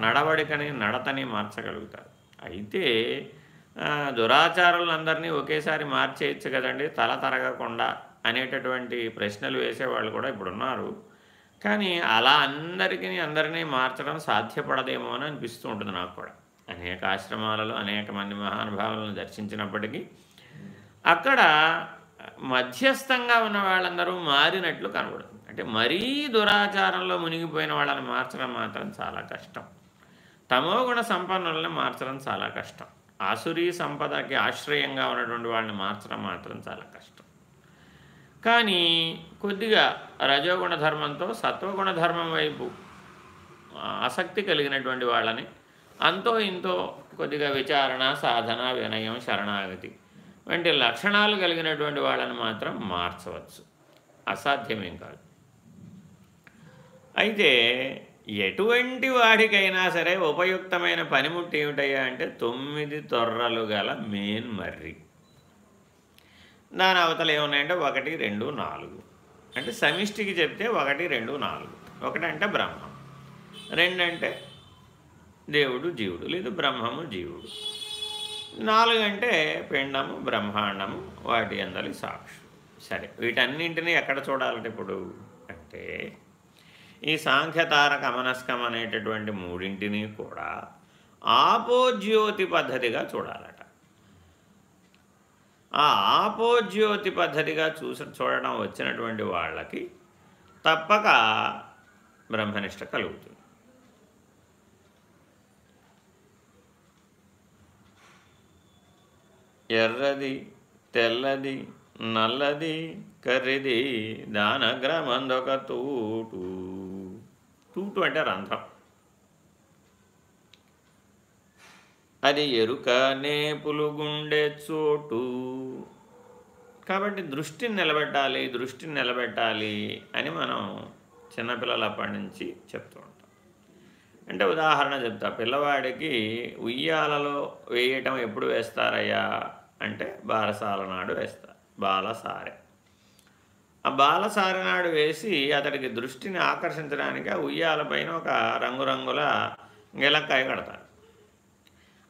నడవడికని నడతని మార్చగలుగుతారు. అయితే దురాచారాలందరినీ ఒకేసారి మార్చేయచ్చు కదండి తల తరగకుండా అనేటటువంటి ప్రశ్నలు వేసేవాళ్ళు కూడా ఇప్పుడున్నారు. కానీ అలా అందరికీ అందరినీ మార్చడం సాధ్యపడదేమో అని అనిపిస్తూ ఉంటుంది నాకు కూడా. అనేక ఆశ్రమాలలో అనేక మంది మహానుభావులను దర్శించినప్పటికీ అక్కడ మధ్యస్థంగా ఉన్న వాళ్ళందరూ మారినట్లు కనబడుతుంది. అంటే మరీ దురాచారంలో మునిగిపోయిన వాళ్ళని మార్చడం మాత్రం చాలా కష్టం. తమోగుణ సంపన్నులను మార్చడం చాలా కష్టం. ఆసురీ సంపదకి ఆశ్రయంగా ఉన్నటువంటి వాళ్ళని మార్చడం మాత్రం చాలా కష్టం. కానీ కొద్దిగా రజోగుణ ధర్మంతో సత్వగుణ ధర్మం వైపు ఆసక్తి కలిగినటువంటి వాళ్ళని అంతో ఇంతో కొద్దిగా విచారణ సాధన వినయం శరణాగతి వంటి లక్షణాలు కలిగినటువంటి వాళ్ళని మాత్రం మార్చవచ్చు. అసాధ్యమేం కాదు. అయితే ఎటువంటి వాడికైనా సరే ఉపయుక్తమైన పనిముట్టు ఏమిటయ్యా అంటే తొమ్మిది తొర్రలు గల మెయిన్ మర్రి దాని అవతల ఏమున్నాయంటే ఒకటి రెండు నాలుగు. అంటే సమిష్టికి చెప్తే ఒకటి రెండు నాలుగు. ఒకటంటే బ్రహ్మం. రెండంటే దేవుడు జీవుడు. లేదు బ్రహ్మము జీవుడు. నాలుగు అంటే పిండము బ్రహ్మాండము వాటి అందరి సాక్షి. సరే వీటన్నింటినీ ఎక్కడ చూడాలంటే ఇప్పుడు? అంటే ఈ సాంఖ్యతారక అమనస్కం అనేటటువంటి మూడింటిని కూడా ఆపోజ్యోతి పద్ధతిగా చూడాలట ఆ ఆపోజ్యోతి పద్ధతిగా చూసి చూడడం వచ్చినటువంటి వాళ్ళకి తప్పక బ్రహ్మనిష్ట కలుగుతుంది. ఎర్రది తెల్లది నల్లది కర్రిది దానగ్రమందొక తూటు. తూటు అంటే రంధ్రం. అది ఎరుక పులుగుండే చోటు. కాబట్టి దృష్టిని నిలబెట్టాలి దృష్టిని నిలబెట్టాలి అని మనం చిన్నపిల్లలు అప్పటి నుంచి చెప్తూ ఉంటాం. అంటే ఉదాహరణ చెప్తా పిల్లవాడికి ఉయ్యాలలో వేయటం ఎప్పుడు వేస్తారయ్యా? అంటే బారసాల నాడు వేస్తారు బాలసారే. ఆ బాలసారి నాడు వేసి అతడికి దృష్టిని ఆకర్షించడానికి ఆ ఉయ్యాల పైన ఒక రంగురంగుల గిలక్కాయ కడతారు.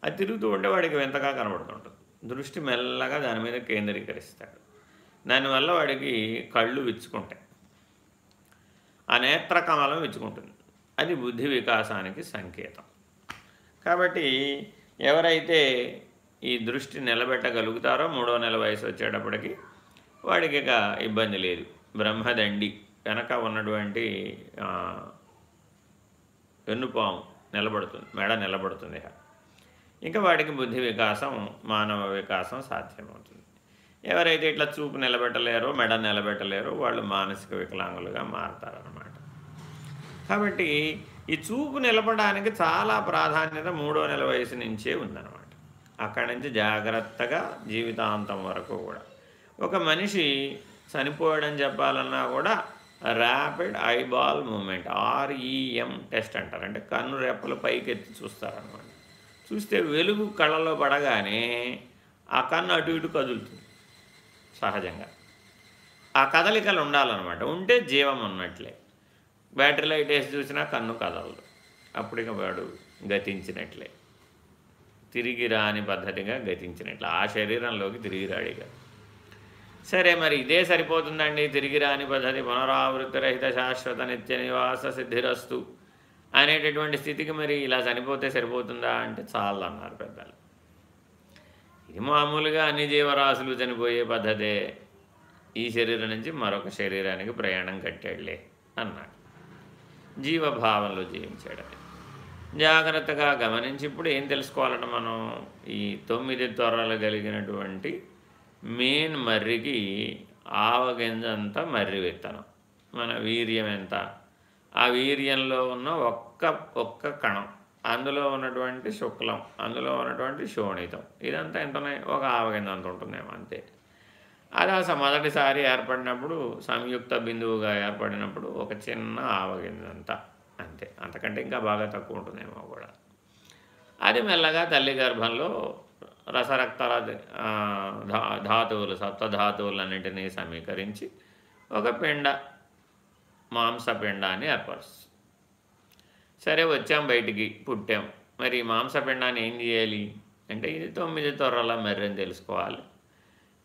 అది తిరుగుతూ ఉంటే వాడికి వింతగా కనబడుతుంటుంది. దృష్టి మెల్లగా దాని మీద కేంద్రీకరిస్తాడు. దానివల్ల వాడికి కళ్ళు విచ్చుకుంటాయి. ఆ నేత్ర కమలం విచ్చుకుంటుంది. అది బుద్ధి వికాసానికి సంకేతం. కాబట్టి ఎవరైతే ఈ దృష్టి నిలబెట్టగలుగుతారో మూడో నెల వయసు వచ్చేటప్పటికి వాడికి ఇక ఇబ్బంది లేదు. బ్రహ్మదండి వెనక ఉన్నటువంటి వెన్నుపాము నిలబడుతుంది మెడ నిలబడుతుంది. ఇంకా వాటికి బుద్ధి వికాసం మానవ వికాసం సాధ్యమవుతుంది. ఎవరైతే ఇట్లా చూపు నిలబెట్టలేరో మెడ నిలబెట్టలేరో వాళ్ళు మానసిక వికలాంగులుగా మారతారనమాట కాబట్టి ఈ చూపు నిలబడడానికి చాలా ప్రాధాన్యత మూడో నెల వయసు నుంచే ఉందన్నమాట. అక్కడి నుంచి జాగ్రత్తగా జీవితాంతం వరకు కూడా. ఒక మనిషి చనిపోవడం చెప్పాలన్నా కూడా rapid eyeball movement REM test అంటారు. అంటే కన్ను రెప్పలు పైకెత్తి చూస్తారనమాట చూస్తే వెలుగు కళ్ళలో పడగానే ఆ కన్ను అటు ఇటు కదులుతుంది సహజంగా. ఆ కదలికలు ఉండాలన్నమాట. ఉంటే జీవం ఉన్నట్లే. బ్యాటరీ లైట్ వేసి చూసినా కన్ను కదలదు. అప్పుడు వాడు గతించినట్లే. తిరిగి రాని పద్ధతిగా గతించినట్లే. ఆ శరీరంలోకి తిరిగి రాడిగా సరే మరి ఇదే సరిపోతుందండి. తిరిగి రాని పద్ధతి పునరావృత్తిరహిత శాశ్వత నిత్య నివాస సిద్ధిరస్తు. అనేటటువంటి స్థితికి మరి ఇలా చనిపోతే సరిపోతుందా అంటే చాలా అన్నారు పెద్దలు. ఇది మామూలుగా అన్ని జీవరాశులు చనిపోయే పద్ధతే. ఈ శరీరం నుంచి మరొక శరీరానికి ప్రయాణం కట్టాడులే అన్నాడు. జీవభావంలో జీవించాడని జాగ్రత్తగా గమనించి ఇప్పుడు ఏం తెలుసుకోవాలంటే మనం ఈ తొమ్మిది త్వరలు కలిగినటువంటి మెయిన్ మర్రికి ఆవగింజ అంతా మర్రి విత్తనం. మన వీర్యం ఎంత? ఆ వీర్యంలో ఉన్న ఒక్క ఒక్క కణం. అందులో ఉన్నటువంటి శుక్లం అందులో ఉన్నటువంటి శోణితం. ఇదంతా ఎంతనే ఒక ఆవగింద అంత ఉంటుందేమో అంతే. అది అసలు మొదటిసారి ఏర్పడినప్పుడు సంయుక్త బిందువుగా ఏర్పడినప్పుడు ఒక చిన్న ఆవగిందంతా అంతే. అంతకంటే ఇంకా బాగా తక్కువ ఉంటుందేమో కూడా. అది మెల్లగా తల్లి గర్భంలో రసరక్తాల ధాతువులు సప్తధాతువులన్నింటినీ సమీకరించి ఒక పిండ మాంసపిండాన్ని ఏర్పరుస్తుంది. సరే వచ్చాం బయటికి పుట్టాం. మరి మాంసపిండాన్ని ఏం చేయాలి? అంటే ఇది తొమ్మిది త్వరల మర్రని తెలుసుకోవాలి.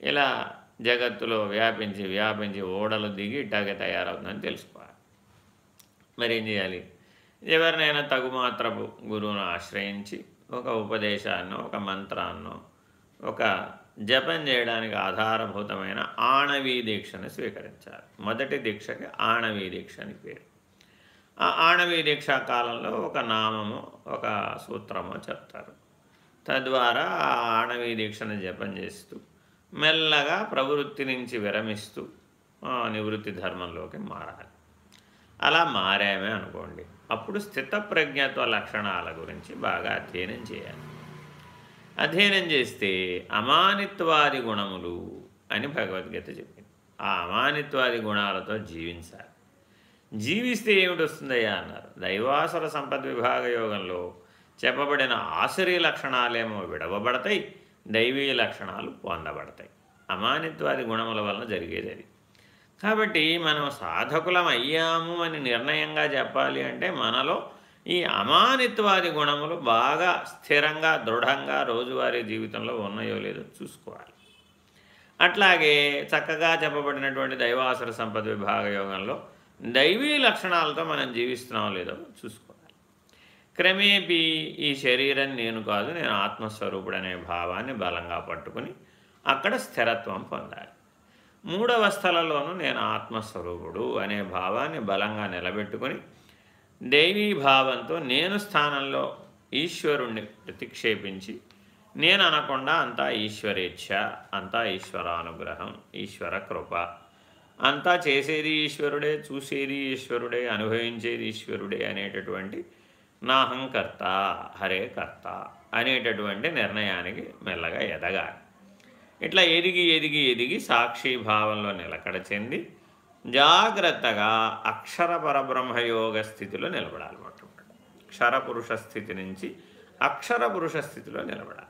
ఇలా జగత్తులో వ్యాపించి వ్యాపించి ఓడలు దిగి ఇట్టాగే తయారవుతుందని తెలుసుకోవాలి. మరి ఏం చేయాలి? ఎవరినైనా తగుమాత్రపు గురువును ఆశ్రయించి ఒక ఉపదేశాన్నో ఒక మంత్రాన్నో ఒక జపం చేయడానికి ఆధారభూతమైన ఆణవీ దీక్షను స్వీకరించాలి మొదటి దీక్షకి ఆణవీ దీక్ష అని పేరు. ఆ ఆణవీ దీక్షా కాలంలో ఒక నామము ఒక సూత్రము చెప్తారు. తద్వారా ఆ ఆణవీ దీక్షను జపం చేస్తూ మెల్లగా ప్రవృత్తి నుంచి విరమిస్తూ నివృత్తి ధర్మంలోకి మారాలి. అలా మారామే అనుకోండి. అప్పుడు స్థితప్రజ్ఞత్వ లక్షణాల గురించి బాగా అధ్యయనం చేయాలి. అధ్యయనం చేస్తే అమానిత్వాది గుణములు అని భగవద్గీత చెప్పింది. ఆ అమానిత్వాది గుణాలతో జీవించాలి. జీవిస్తే ఏమిటి వస్తుందయ్యా అన్నారు. దైవాసుర సంపద్ విభాగ యోగంలో చెప్పబడిన ఆసురీ లక్షణాలేమో విడవబడతాయి దైవీ లక్షణాలు పొందబడతాయి. అమానిత్వాది గుణముల వలన జరిగేది అది. కాబట్టి మనం సాధకులం అయ్యాము అని నిర్ణయంగా చెప్పాలి అంటే మనలో ఈ అమానిత్వాది గుణములు బాగా స్థిరంగా దృఢంగా రోజువారీ జీవితంలో ఉన్నాయో లేదో చూసుకోవాలి. అట్లాగే చక్కగా చెప్పబడినటువంటి దైవాసుర సంపద విభాగ యోగంలో దైవీ లక్షణాలతో మనం జీవిస్తున్నామో లేదో చూసుకోవాలి. క్రమేపీ ఈ శరీరం నేను కాదు నేను ఆత్మస్వరూపుడు అనే భావాన్ని బలంగా పట్టుకుని అక్కడ స్థిరత్వం పొందాలి. మూడవస్థలలోనూ నేను ఆత్మస్వరూపుడు అనే భావాన్ని బలంగా నిలబెట్టుకొని భావంతో నేను స్థానంలో ఈశ్వరుణ్ణి ప్రతిక్షేపించి నేను అనకుండా అంతా ఈశ్వరేచ్ఛ అంతా ఈశ్వరానుగ్రహం ఈశ్వర కృప. అంతా చేసేది ఈశ్వరుడే చూసేది ఈశ్వరుడే అనుభవించేది ఈశ్వరుడే అనేటటువంటి నాహంకర్త హరే కర్త అనేటటువంటి నిర్ణయానికి మెల్లగా ఎదగాలి. ఇట్లా ఎదిగి ఎదిగి ఎదిగి సాక్షి భావంలో నిలకడ చెంది జాగ్రత్తగా అక్షర పరబ్రహ్మయోగ స్థితిలో నిలబడాలి మొట్టమొదటి. క్షరపురుష స్థితి నుంచి అక్షర పురుష స్థితిలో నిలబడాలి.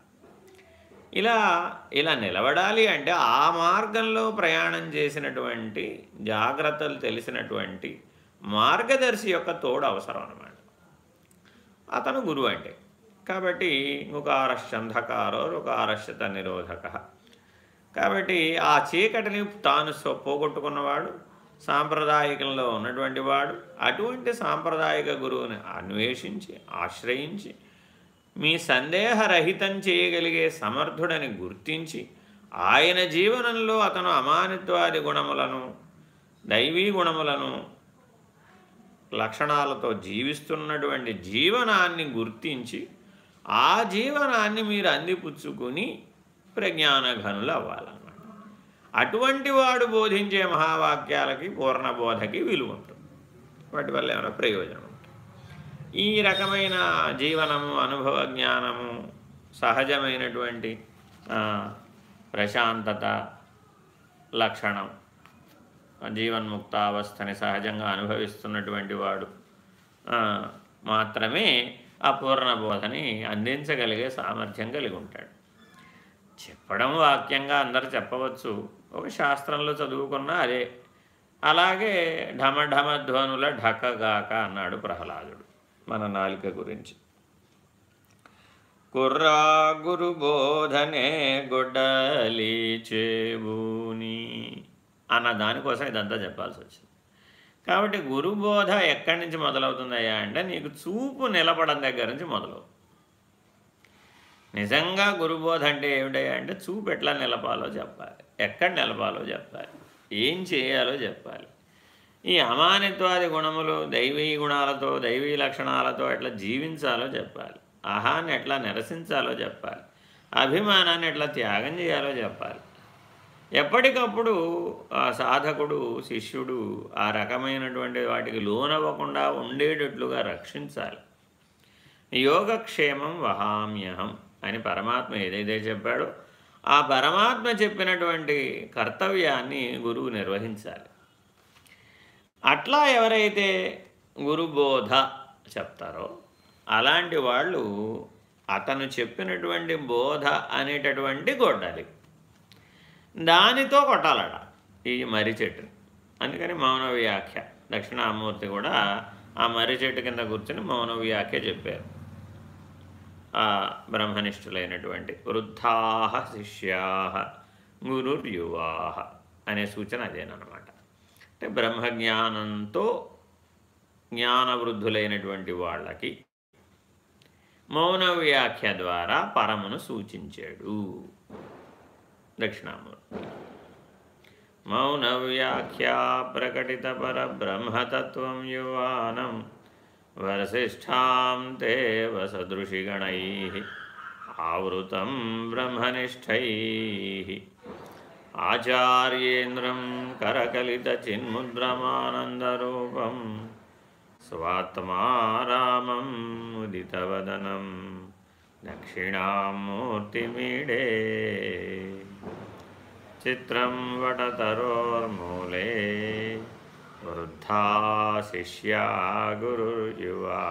ఇలా ఇలా నిలబడాలి అంటే ఆ మార్గంలో ప్రయాణం చేసినటువంటి జాగ్రత్తలు తెలిసినటువంటి మార్గదర్శి యొక్క తోడు అవసరం అన్నమాట. అతను గురువు అంటే. కాబట్టి రుకారశ్చంధకారో రుకారశ్చత నిరోధక. కాబట్టి ఆ చీకటిని తాను పోగొట్టుకున్నవాడు సాంప్రదాయకంలో ఉన్నటువంటి వాడు అటువంటి సాంప్రదాయక గురువుని అన్వేషించి ఆశ్రయించి మీ సందేహరహితం చేయగలిగే సమర్థుడని గుర్తించి ఆయన జీవనంలో అతను అమానిత్వాది గుణములను దైవీ గుణములను లక్షణాలతో జీవిస్తున్నటువంటి జీవనాన్ని గుర్తించి ఆ జీవనాన్ని మీరు అందిపుచ్చుకుని ప్రజ్ఞానఘనులు అవ్వాలి? అటువంటి వాడు బోధించే మహావాక్యాలకి పూర్ణబోధకి విలువ ఉంటుంది. వాటి వల్ల ఏమైనా ప్రయోజనం ఉంటుంది. ఈ రకమైన జీవనము అనుభవ జ్ఞానము సహజమైనటువంటి ప్రశాంతత లక్షణం జీవన్ముక్త అవస్థని సహజంగా అనుభవిస్తున్నటువంటి వాడు మాత్రమే ఆ పూర్ణబోధని అందించగలిగే సామర్థ్యం కలిగి ఉంటాడు. చెప్పడం వాక్యంగా అందరు చెప్పవచ్చు. ఒక శాస్త్రంలో చదువుకున్న అదే. అలాగే ఢమఢమధ్వనుల ఢకగాక అన్నాడు ప్రహ్లాదుడు మన నాలిక గురించి. కుర్రా గురు బోధనే గొడ్డలి చేబూని అన్న దానికోసం ఇదంతా చెప్పాల్సి వచ్చింది. కాబట్టి గురుబోధ ఎక్కడి నుంచి మొదలవుతుందయ్యా అంటే నీకు చూపు నిలబడం దగ్గర నుంచి మొదలవుతుంది నిజంగా గురుబోధ అంటే ఏమిటయ్యా అంటే చూపు ఎట్లా నిలపాలో చెప్పాలి. ఎక్కడ నిలపాలో చెప్పాలి. ఏం చేయాలో చెప్పాలి. ఈ అమానిత్వాది గుణములు దైవీ గుణాలతో దైవీ లక్షణాలతో ఎట్లా జీవించాలో చెప్పాలి. అహాన్ని ఎట్లా నిరసించాలో చెప్పాలి. అభిమానాన్ని ఎట్లా త్యాగం చేయాలో చెప్పాలి. ఎప్పటికప్పుడు ఆ సాధకుడు శిష్యుడు ఆ రకమైనటువంటి వాటికి లోనవ్వకుండా ఉండేటట్లుగా రక్షించాలి. యోగక్షేమం వహామ్యహం అని పరమాత్మ ఏదైతే చెప్పాడో ఆ పరమాత్మ చెప్పినటువంటి కర్తవ్యాన్ని గురువు నిర్వహించాలి. అట్లా ఎవరైతే గురుబోధ చెప్తారో అలాంటి వాళ్ళు అతను చెప్పినటువంటి బోధ అనేటటువంటి కొట్టాలి. దానితో కొట్టాలట ఈ మర్రి చెట్టు. అందుకని మౌన వ్యాఖ్య. దక్షిణామూర్తి కూడా ఆ మర్రి చెట్టు కింద కూర్చొని మౌన వ్యాఖ్య చెప్పారు. బ్రహ్మనిష్ఠులైనటువంటి వృద్ధా శిష్యా గురుర్యువా అనే సూచన అదేనమాట అంటే బ్రహ్మజ్ఞానంతో జ్ఞానవృద్ధులైనటువంటి వాళ్ళకి మౌన వ్యాఖ్య ద్వారా పరమును సూచించాడు. దక్షిణామూర్తి. మౌన వ్యాఖ్యా ప్రకటిత పరబ్రహ్మతత్వం యువానం వరసిష్టాం తే వసదృషిగణై ఆవృతం బ్రహ్మనిష్టై ఆచార్యేంద్రం కరకలితచిన్ముద్రమానందరూపం స్వాత్మారామం ముదితవదనం దక్షిణామూర్తిమీడే చిత్రం వటతరోర్మూలే వృద్ధా శిష్యా గురుయువా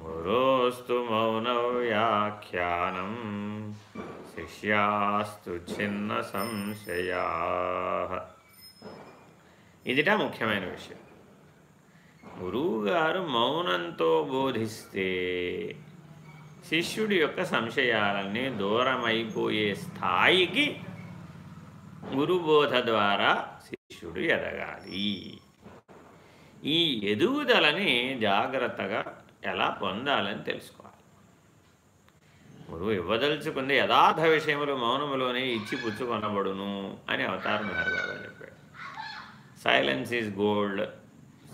గురోస్తు మౌనవ్యాఖ్యానం శిష్యాస్తు చిన్న సంశయా. ఇదిట ముఖ్యమైన విషయం. గురువుగారు మౌనంతో బోధిస్తే శిష్యుడి యొక్క సంశయాలన్నీ దూరమైపోయే స్థాయికి గురుబోధ ద్వారా శిష్యుడు ఎదగాలి. ఈ ఎదుగుదలని జాగ్రత్తగా ఎలా పొందాలని తెలుసుకోవాలి. గురువు ఇవ్వదలుచుకుంది యథార్థ విషయములు మౌనములోనే ఇచ్చి పుచ్చుకొనబడును అని అవతారం మెహర్బాబా చెప్పాడు. Silence is gold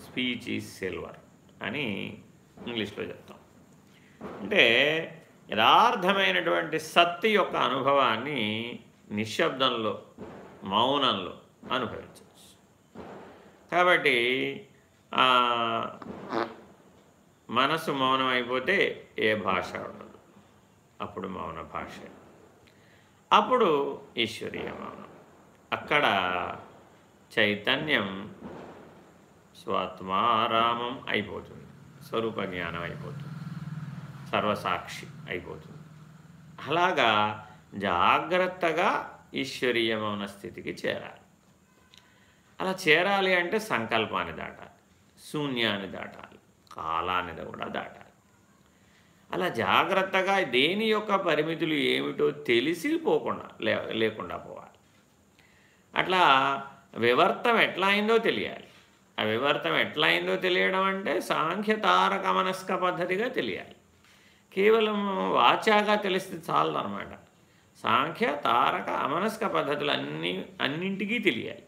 speech is silver అని ఇంగ్లీష్లో చెప్తాం. అంటే యథార్థమైనటువంటి సత్తి యొక్క అనుభవాన్ని నిశ్శబ్దంలో మౌనంలో అనుభవించవచ్చు కాబట్టి మనసు మౌనం అయిపోతే ఏ భాష ఉండదు. అప్పుడు మౌన భాష. అప్పుడు ఈశ్వరీయ మౌనం. అక్కడ చైతన్యం స్వాత్మారామం అయిపోతుంది. స్వరూప జ్ఞానం అయిపోతుంది. సర్వసాక్షి అయిపోతుంది. అలాగా జాగ్రత్తగా ఈశ్వరీయ మౌన స్థితికి చేరాలి. అలా చేరాలి అంటే సంకల్పాన్ని దాటాలి శూన్యాన్ని దాటాలి కాలాన్ని కూడా దాటాలి. అలా జాగ్రత్తగా దేని యొక్క పరిమితులు ఏమిటో తెలిసి పోకుండా లే లేకుండా పోవాలి. అట్లా వివర్తం ఎట్లా అయిందో తెలియాలి. ఆ వివర్తం ఎట్లా అయిందో తెలియడం అంటే సాంఖ్య తారక మనస్క పద్ధతిగా తెలియాలి. కేవలం వాచాగా తెలిస్తే చాలదనమాట సాంఖ్య తారక అమనస్క పద్ధతులు అన్నీ అన్నింటికీ తెలియాలి.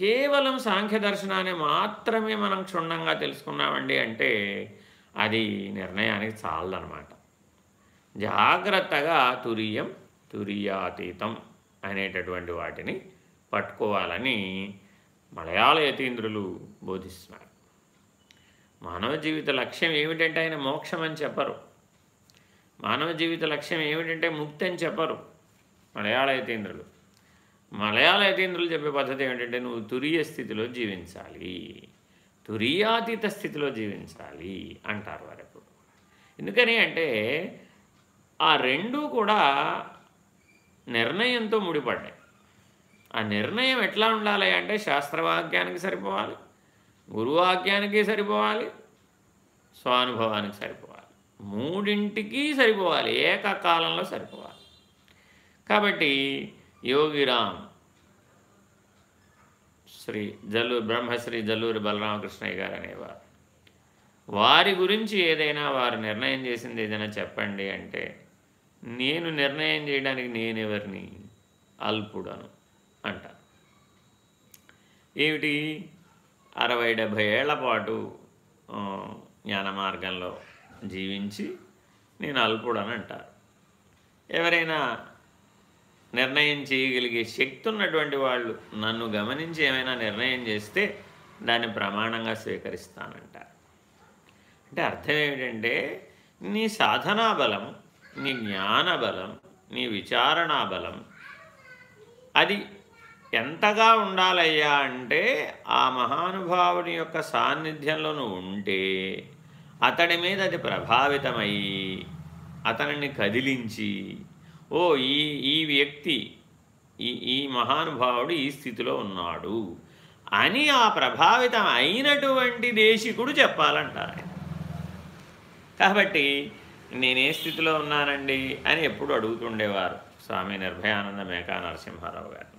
కేవలం సాంఖ్య దర్శనాన్ని మాత్రమే మనం క్షుణ్ణంగా తెలుసుకున్నామండి అంటే అది నిర్ణయానికి చాలదనమాట జాగ్రత్తగా తురియం తురియాతీతం అనేటటువంటి వాటిని పట్టుకోవాలని మలయాళ యతీంద్రులు బోధిస్తున్నారు. మానవ జీవిత లక్ష్యం ఏమిటంటే ఆయన మోక్షం అని చెప్పరు. మానవ జీవిత లక్ష్యం ఏమిటంటే ముక్తి అని చెప్పరు మలయాళ యతీంద్రులు. మలయాళ యతీంద్రులు చెప్పే పద్ధతి ఏమిటంటే నువ్వు తురియ స్థితిలో జీవించాలి. తురియాతీత స్థితిలో జీవించాలి అంటారు వరకు. ఎందుకని అంటే ఆ రెండూ కూడా నిర్ణయంతో ముడిపడ్డాయి. ఆ నిర్ణయం ఎట్లా ఉండాలి అంటే శాస్త్రవాక్యానికి సరిపోవాలి గురువాక్యానికి సరిపోవాలి స్వానుభవానికి సరిపోవాలి. మూడింటికి సరిపోవాలి ఏకకాలంలో సరిపోవాలి. కాబట్టి యోగిరామ్ శ్రీ జల్లూరు బ్రహ్మశ్రీ జల్లూరి బలరామకృష్ణయ్య గారు అనేవారు. వారి గురించి ఏదైనా వారు నిర్ణయం చేసింది ఏదైనా చెప్పండి అంటే నేను నిర్ణయం చేయడానికి నేనెవరిని? అల్పుడను అంటారు ఏమిటి? అరవై డెబ్భై ఏళ్ళ పాటు జ్ఞాన మార్గంలో జీవించి నేను అల్పుడని అంటారు ఎవరైనా నిర్ణయం చేయగలిగే శక్తి ఉన్నటువంటి వాళ్ళు నన్ను గమనించి ఏమైనా నిర్ణయం చేస్తే దాన్ని ప్రమాణంగా స్వీకరిస్తానంటారు. అంటే అర్థం ఏమిటంటే నీ సాధనా బలం నీ జ్ఞాన బలం నీ విచారణా బలం అది ఎంతగా ఉండాలయ్యా అంటే ఆ మహానుభావుని యొక్క సాన్నిధ్యంలో నువ్వు ఉంటే అతడి మీద అది ప్రభావితమయ్యి అతనిని కదిలించి ఓ ఈ ఈ వ్యక్తి ఈ ఈ మహానుభావుడు ఈ స్థితిలో ఉన్నాడు అని ఆ ప్రభావితం అయినటువంటి దేశికుడు చెప్పాలంటారు కాబట్టి నేనే స్థితిలో ఉన్నానండి అని ఎప్పుడు అడుగుతుండేవారు స్వామి నిర్భయానంద మేకా నరసింహారావు గారు.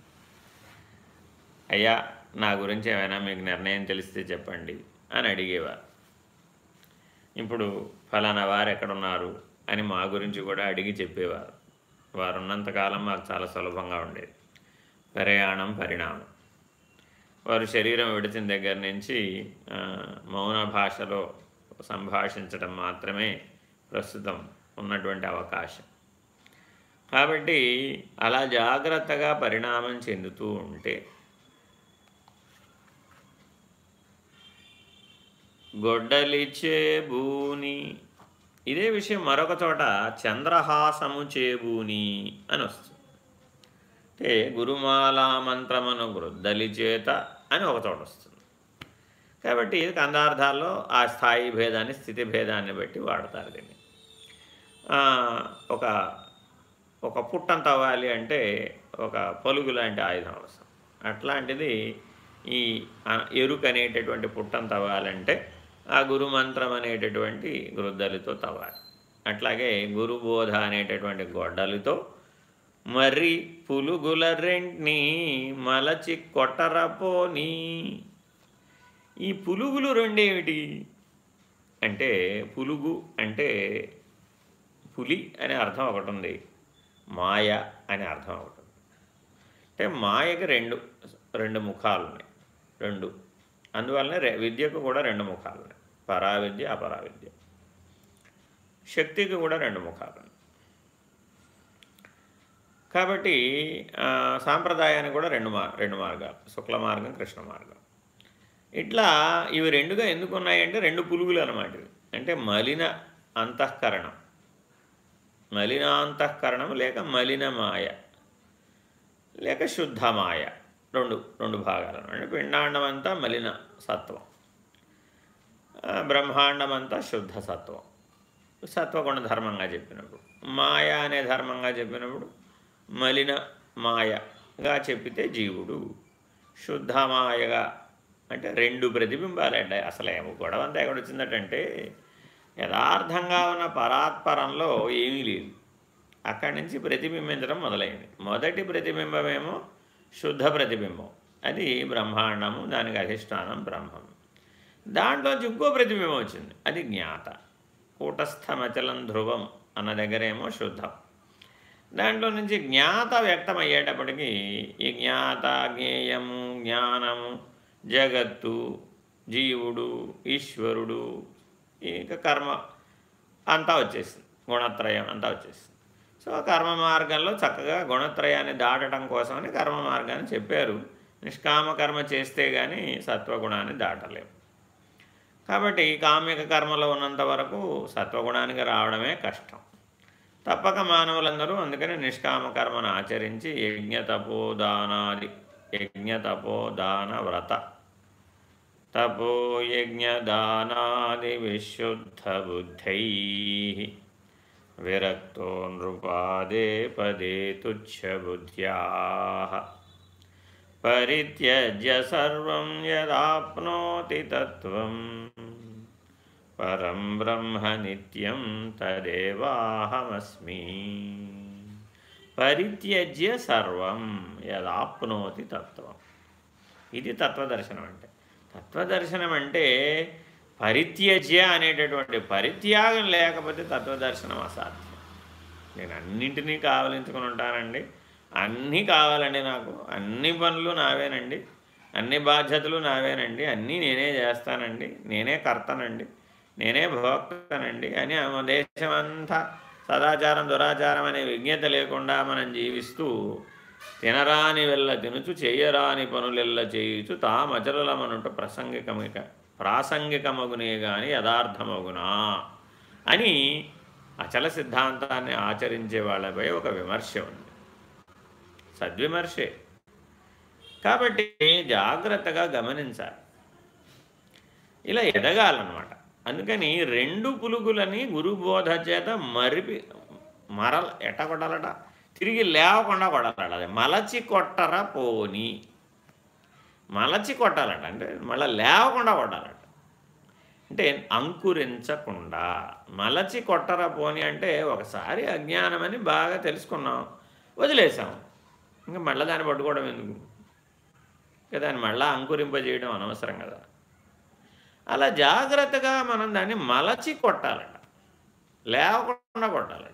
అయ్యా నా గురించి ఏమైనా మీకు నిర్ణయం తెలిస్తే చెప్పండి అని అడిగేవారు. ఇప్పుడు ఫలానా వారు ఎక్కడున్నారు అని మా గురించి కూడా అడిగి చెప్పేవారు. వారు ఉన్నంతకాలం మాకు చాలా సులభంగా ఉండేది. ప్రయాణం పరిణామం. వారు శరీరం విడిచిన దగ్గర నుంచి మౌన భాషలో సంభాషించడం మాత్రమే ప్రస్తుతం ఉన్నటువంటి అవకాశం. కాబట్టి అలా జాగ్రత్తగా పరిణామం చెందుతూ ఉంటే గొడ్డలిచే భూని ఇదే విషయం మరొక చోట చంద్రహాసము చేబూని అని వస్తుంది. అంటే గురుమాలా మంత్రమను గృద్దలి చేత అని ఒక చోట వస్తుంది. కాబట్టి కందార్థాల్లో ఆ స్థాయి భేదాన్ని స్థితి భేదాన్ని బట్టి వాడతారు దీన్ని. ఒక ఒక పుట్టం తవ్వాలి అంటే ఒక పలుగు లాంటి ఆయుధం అవసరం. అట్లాంటిది ఈ ఎరుక అనేటటువంటి పుట్టం తవ్వాలంటే ఆ గురుమంత్రం అనేటటువంటి గురుద్దలితో తవ్వాలి. అట్లాగే గురుబోధ అనేటటువంటి గొడ్డలితో మర్రి పులుగుల రెంట్ని మలచి కొట్టరపోని. ఈ పులుగులు రెండేమిటి? అంటే పులుగు అంటే పులి అనే అర్థం ఒకటి ఉంది. మాయ అనే అర్థం ఒకటి ఉంది. అంటే మాయకి రెండు రెండు ముఖాలు ఉన్నాయి రెండు అందువల్లనే విద్యకు కూడా రెండు ముఖాలు ఉన్నాయి పరావిద్య అపరావిద్య. శక్తికి కూడా రెండు ముఖాలు కాబట్టి సాంప్రదాయానికి కూడా రెండు మా రెండు మార్గాలు. శుక్ల మార్గం కృష్ణ మార్గం. ఇట్లా ఇవి రెండుగా ఎందుకు ఉన్నాయంటే రెండు పులుగులు అనమాట అంటే మలిన అంతఃకరణం. మలినాంతఃకరణం లేక మలిన మాయ లేక శుద్ధ మాయ రెండు రెండు భాగాలు అంటే పిండాండం అంతా మలిన సత్వం. బ్రహ్మాండం అంతా శుద్ధ సత్వం. సత్వగుణ ధర్మంగా చెప్పినప్పుడు. మాయ అనే ధర్మంగా చెప్పినప్పుడు మలిన మాయగా చెప్పితే జీవుడు. శుద్ధ మాయగా అంటే రెండు ప్రతిబింబాలండి. అసలు గొడవ అంతా ఎక్కడ వచ్చిందటంటే యథార్థంగా ఉన్న పరాత్పరంలో ఏమీ లేదు. అక్కడి నుంచి ప్రతిబింబించడం మొదలైంది. మొదటి ప్రతిబింబమేమో శుద్ధ ప్రతిబింబం. అది బ్రహ్మాండము దానికి అధిష్టానం బ్రహ్మం. దాంట్లో ఇంకో ప్రతిబింబం వచ్చింది. అది జ్ఞాత. కూటస్థమచలం ధ్రువం అన్న దగ్గరేమో శుద్ధం. దాంట్లో నుంచి జ్ఞాత వ్యక్తమయ్యేటప్పటికీ ఈ జ్ఞాత జ్ఞేయము జ్ఞానము జగత్తు జీవుడు ఈశ్వరుడు ఇంకా కర్మ అంతా వచ్చేసింది. గుణత్రయం అంతా వచ్చేసింది. సో కర్మ మార్గంలో చక్కగా గుణత్రయాన్ని దాటడం కోసమని కర్మ మార్గాన్ని చెప్పారు. నిష్కామ కర్మ చేస్తే కానీ సత్వగుణాన్ని దాటలేము కాబట్టి కామిక కర్మలో ఉన్నంత వరకు సత్వగుణానికి రావడమే కష్టం. తప్పక మానవులందరూ అందుకని నిష్కామ కర్మను ఆచరించి యజ్ఞ తపోదానాది యజ్ఞ తపోదాన వ్రత. తపో యజ్ఞ దానాది విశుద్ధ బుద్ధై. విరక్తో నృపాదే పదే తుచ్చబుద్ధ్యా పరిత్యజ్య సర్వం యదాప్నోతి తత్వం పరం బ్రహ్మ నిత్యం తదేవాహమస్మి పరిత్యజ్య సర్వం యదాప్నోతి తత్వం ఇది తత్వదర్శనం అంటే తత్వదర్శనం అంటే పరిత్యజ్య అనేటటువంటి పరిత్యాగం లేకపోతే తత్వదర్శనం అసాధ్యం. నేను అన్నింటినీ కావలించుకుని ఉంటానండి. అన్నీ కావాలండి నాకు. అన్ని పనులు నావేనండి. అన్ని బాధ్యతలు నావేనండి. అన్నీ నేనే చేస్తానండి. నేనే కర్తనండి. నేనే భోక్తనండి అని దేశమంతా సదాచారం దురాచారం అనే విజ్ఞత లేకుండా మనం జీవిస్తూ తినరాని వెళ్ళ తినుచు చేయరాని పనులెల్ల చేయుచు తామచరులమనుంట ప్రసంగికమిక. ప్రాసంగికమగునే గాని యథార్థమగునా అని అచల సిద్ధాంతాన్ని ఆచరించే వాళ్ళపై ఒక విమర్శ ఉంది. సద్విమర్శే. కాబట్టి జాగ్రత్తగా గమనించాలి. ఇలా ఎదగాలన్నమాట. అందుకని రెండు పులుగులని గురుబోధ చేత మరిపి మరల ఎట కొడాలట తిరిగి లేవకుండా కొడాలట మలచి కొట్టర పోని. మలచి కొట్టాలట. అంటే మళ్ళీ లేవకుండా కొట్టాలట. అంటే అంకురించకుండా మలచి కొట్టరా పోని అంటే ఒకసారి అజ్ఞానమని బాగా తెలుసుకున్నాం. వదిలేసాం. ఇంకా మళ్ళీ దాన్ని పట్టుకోవడం ఎందుకు? ఇంకా దాన్ని మళ్ళీ అంకురింపజేయడం అనవసరం కదా. అలా జాగ్రత్తగా మనం దాన్ని మలచి కొట్టాలట. లేవకుండా కొట్టాలట.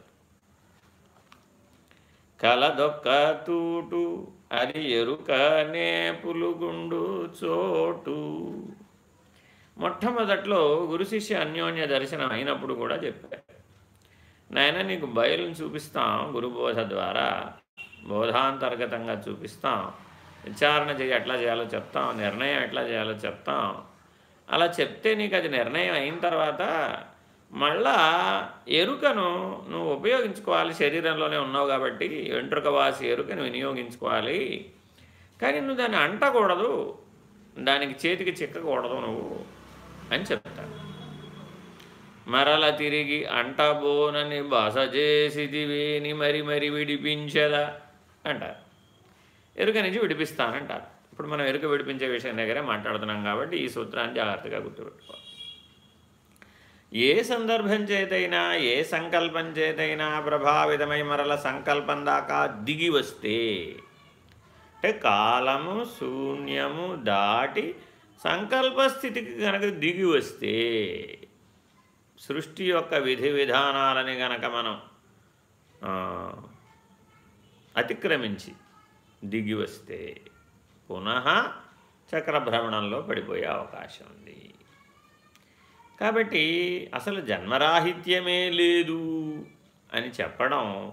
కలదొక్క తూటు అది ఎరుకనే పులుగుండు చోటు. మొట్టమొదట్లో గురు శిష్య అన్యోన్య దర్శనం అయినప్పుడు కూడా చెప్పారు. నాయన నీకు బయలును చూపిస్తాం గురుబోధ ద్వారా. బోధాంతర్గతంగా చూపిస్తాం. విచారణ చేయి ఎట్లా చేయాలో చెప్తాం. నిర్ణయం ఎట్లా చేయాలో చెప్తాం. అలా చెప్తే నీకు అది నిర్ణయం అయిన తర్వాత మళ్ళా ఎరుకను నువ్వు ఉపయోగించుకోవాలి శరీరంలోనే ఉన్నావు కాబట్టి వెంట్రుక వాసి ఎరుకను వినియోగించుకోవాలి. కానీ నువ్వు దాన్ని అంటకూడదు దానికి చేతికి చిక్కకూడదు నువ్వు అని చెప్తాను మరల తిరిగి అంటబోనని బస చేసిదివేని మరి మరి విడిపించదా అంటారు. ఎరుక నుంచి విడిపిస్తానంటారు. ఇప్పుడు మనం ఎరుక విడిపించే విషయం దగ్గరే మాట్లాడుతున్నాం కాబట్టి ఈ సూత్రాన్ని జాగ్రత్తగా గుర్తుపెట్టుకోవాలి ఏ సందర్భం చేతైనా ఏ సంకల్పం చేతైనా ప్రభావితమై మరల సంకల్పం దాకా దిగి వస్తే అంటే కాలము శూన్యము దాటి సంకల్ప స్థితికి కనుక దిగి వస్తే సృష్టి యొక్క విధి విధానాలని గనక మనం అతిక్రమించి దిగి వస్తే పునః చక్రభ్రమణంలో పడిపోయే అవకాశం ఉంది. కాబట్టి అసలు జన్మరాహిత్యమే లేదు అని చెప్పడం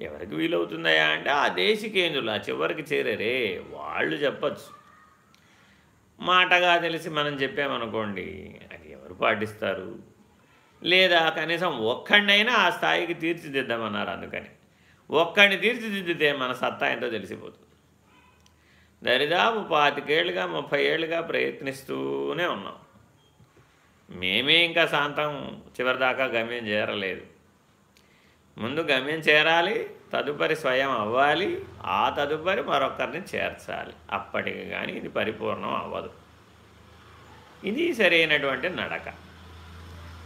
ఎవరికి వీలవుతుందయా అంటే ఆ దేశికేంద్రులు ఆ చివరికి చేరరే వాళ్ళు చెప్పచ్చు. మాటగా తెలిసి మనం చెప్పామనుకోండి అది ఎవరు పాటిస్తారు? లేదా కనీసం ఒక్కడినైనా ఆ స్థాయికి తీర్చిదిద్దామన్నారు అందుకని. ఒక్కడిని తీర్చిదిద్దితే మన సత్తా ఎంతో తెలిసిపోతుంది. దరిదాపు పాతికేళ్ళుగా ముప్పై ఏళ్ళుగా ప్రయత్నిస్తూనే ఉన్నాం. మేమే ఇంకా శాంతం చివరిదాకా గమ్యం చేరలేదు. ముందు గమ్యం చేరాలి తదుపరి స్వయం అవ్వాలి ఆ తదుపరి మరొకరిని చేర్చాలి. అప్పటికి కానీ ఇది పరిపూర్ణం అవ్వదు. ఇది సరైనటువంటి నడక.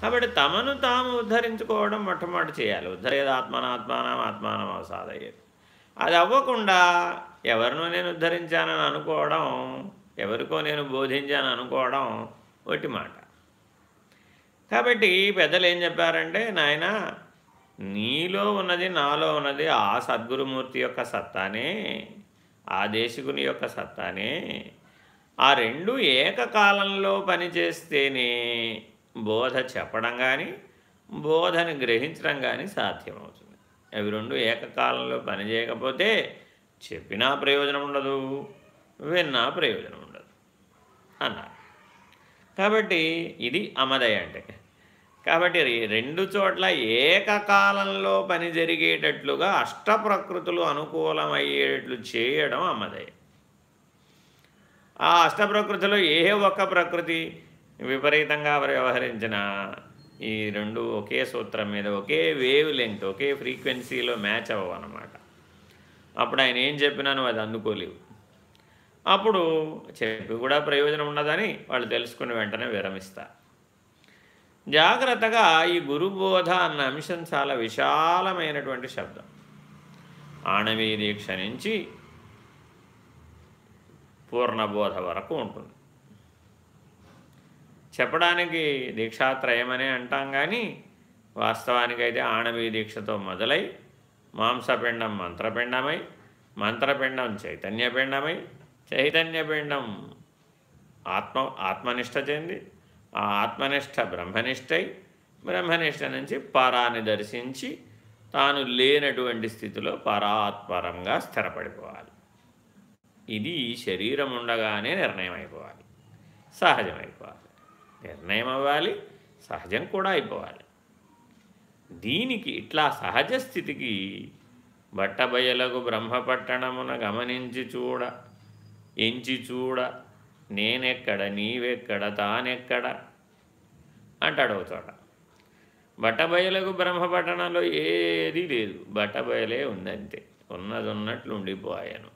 కాబట్టి తమను తాము ఉద్ధరించుకోవడం మొట్టమొదటి చేయాలి. ఉద్ధరేది ఆత్మానాత్మానం ఆత్మానం అవసాదయ్యేది. అది అవ్వకుండా ఎవరినో నేను ఉద్ధరించానని అనుకోవడం ఎవరికో నేను బోధించాను అనుకోవడం ఒకటి మాట కాబట్టి పెద్దలు ఏం చెప్పారంటే నాయన నీలో ఉన్నది నాలో ఉన్నది ఆ సద్గురుమూర్తి యొక్క సత్తానే ఆ దేశికుని యొక్క సత్తానే. ఆ రెండు ఏకకాలంలో పనిచేస్తేనే బోధ చెప్పడం కానీ బోధని గ్రహించడం కానీ సాధ్యమవుతుంది. అవి రెండు ఏకకాలంలో పనిచేయకపోతే చెప్పినా ప్రయోజనం ఉండదు విన్నా ప్రయోజనం ఉండదు అన్నారు. కాబట్టి ఇది అమదయ అంటే. కాబట్టి రెండు చోట్ల ఏకకాలంలో పని జరిగేటట్లుగా అష్ట ప్రకృతులు అనుకూలమయ్యేటట్లు చేయడం అమ్మదయ ఆ అష్టప్రకృతిలో ఏ ఒక్క ప్రకృతి విపరీతంగా వ్యవహరించిన ఈ రెండు ఒకే సూత్రం మీద ఒకే వేవ్ లెంగ్త్ ఒకే ఫ్రీక్వెన్సీలో మ్యాచ్ అవ్వవు అన్నమాట అప్పుడు ఆయన ఏం చెప్పినా నువ్వు అది అందుకోలేవు. అప్పుడు చెప్పి కూడా ప్రయోజనం ఉండదని వాళ్ళు తెలుసుకుని వెంటనే విరమిస్తారు జాగ్రత్తగా ఈ గురుబోధ అన్న అంశం చాలా విశాలమైనటువంటి శబ్దం. ఆణవీ దీక్ష నుంచి పూర్ణబోధ వరకు ఉంటుంది. చెప్పడానికి దీక్షాత్రయమనే అంటాం కానీ వాస్తవానికైతే ఆణవీ దీక్షతో మొదలై మాంసపిండం మంత్రపిండమై మంత్రపిండం చైతన్యపిండమై చైతన్యపిండం ఆత్మ ఆత్మనిష్ట చెంది ఆ ఆత్మనిష్ట బ్రహ్మనిష్టై బ్రహ్మనిష్ట నుంచి పరాన్ని దర్శించి తాను లేనటువంటి స్థితిలో పరాత్పరంగా స్థిరపడిపోవాలి. ఇది శరీరం ఉండగానే నిర్ణయం అయిపోవాలి సహజం అయిపోవాలి నిర్ణయం అవ్వాలి సహజం కూడా అయిపోవాలి. దీనికి ఇట్లా సహజ స్థితికి బట్టబయలకు బ్రహ్మపట్టణమున గమనించి చూడ ఎంచి చూడ నేనెక్కడ నీవెక్కడ తానెక్కడ? అంటాడు ఒక చోట బట్టబయలకు బ్రహ్మపట్టణంలో ఏదీ లేదు. బట్టబయలే ఉందంతే. ఉన్నది ఉన్నట్లు ఉండిపోయాను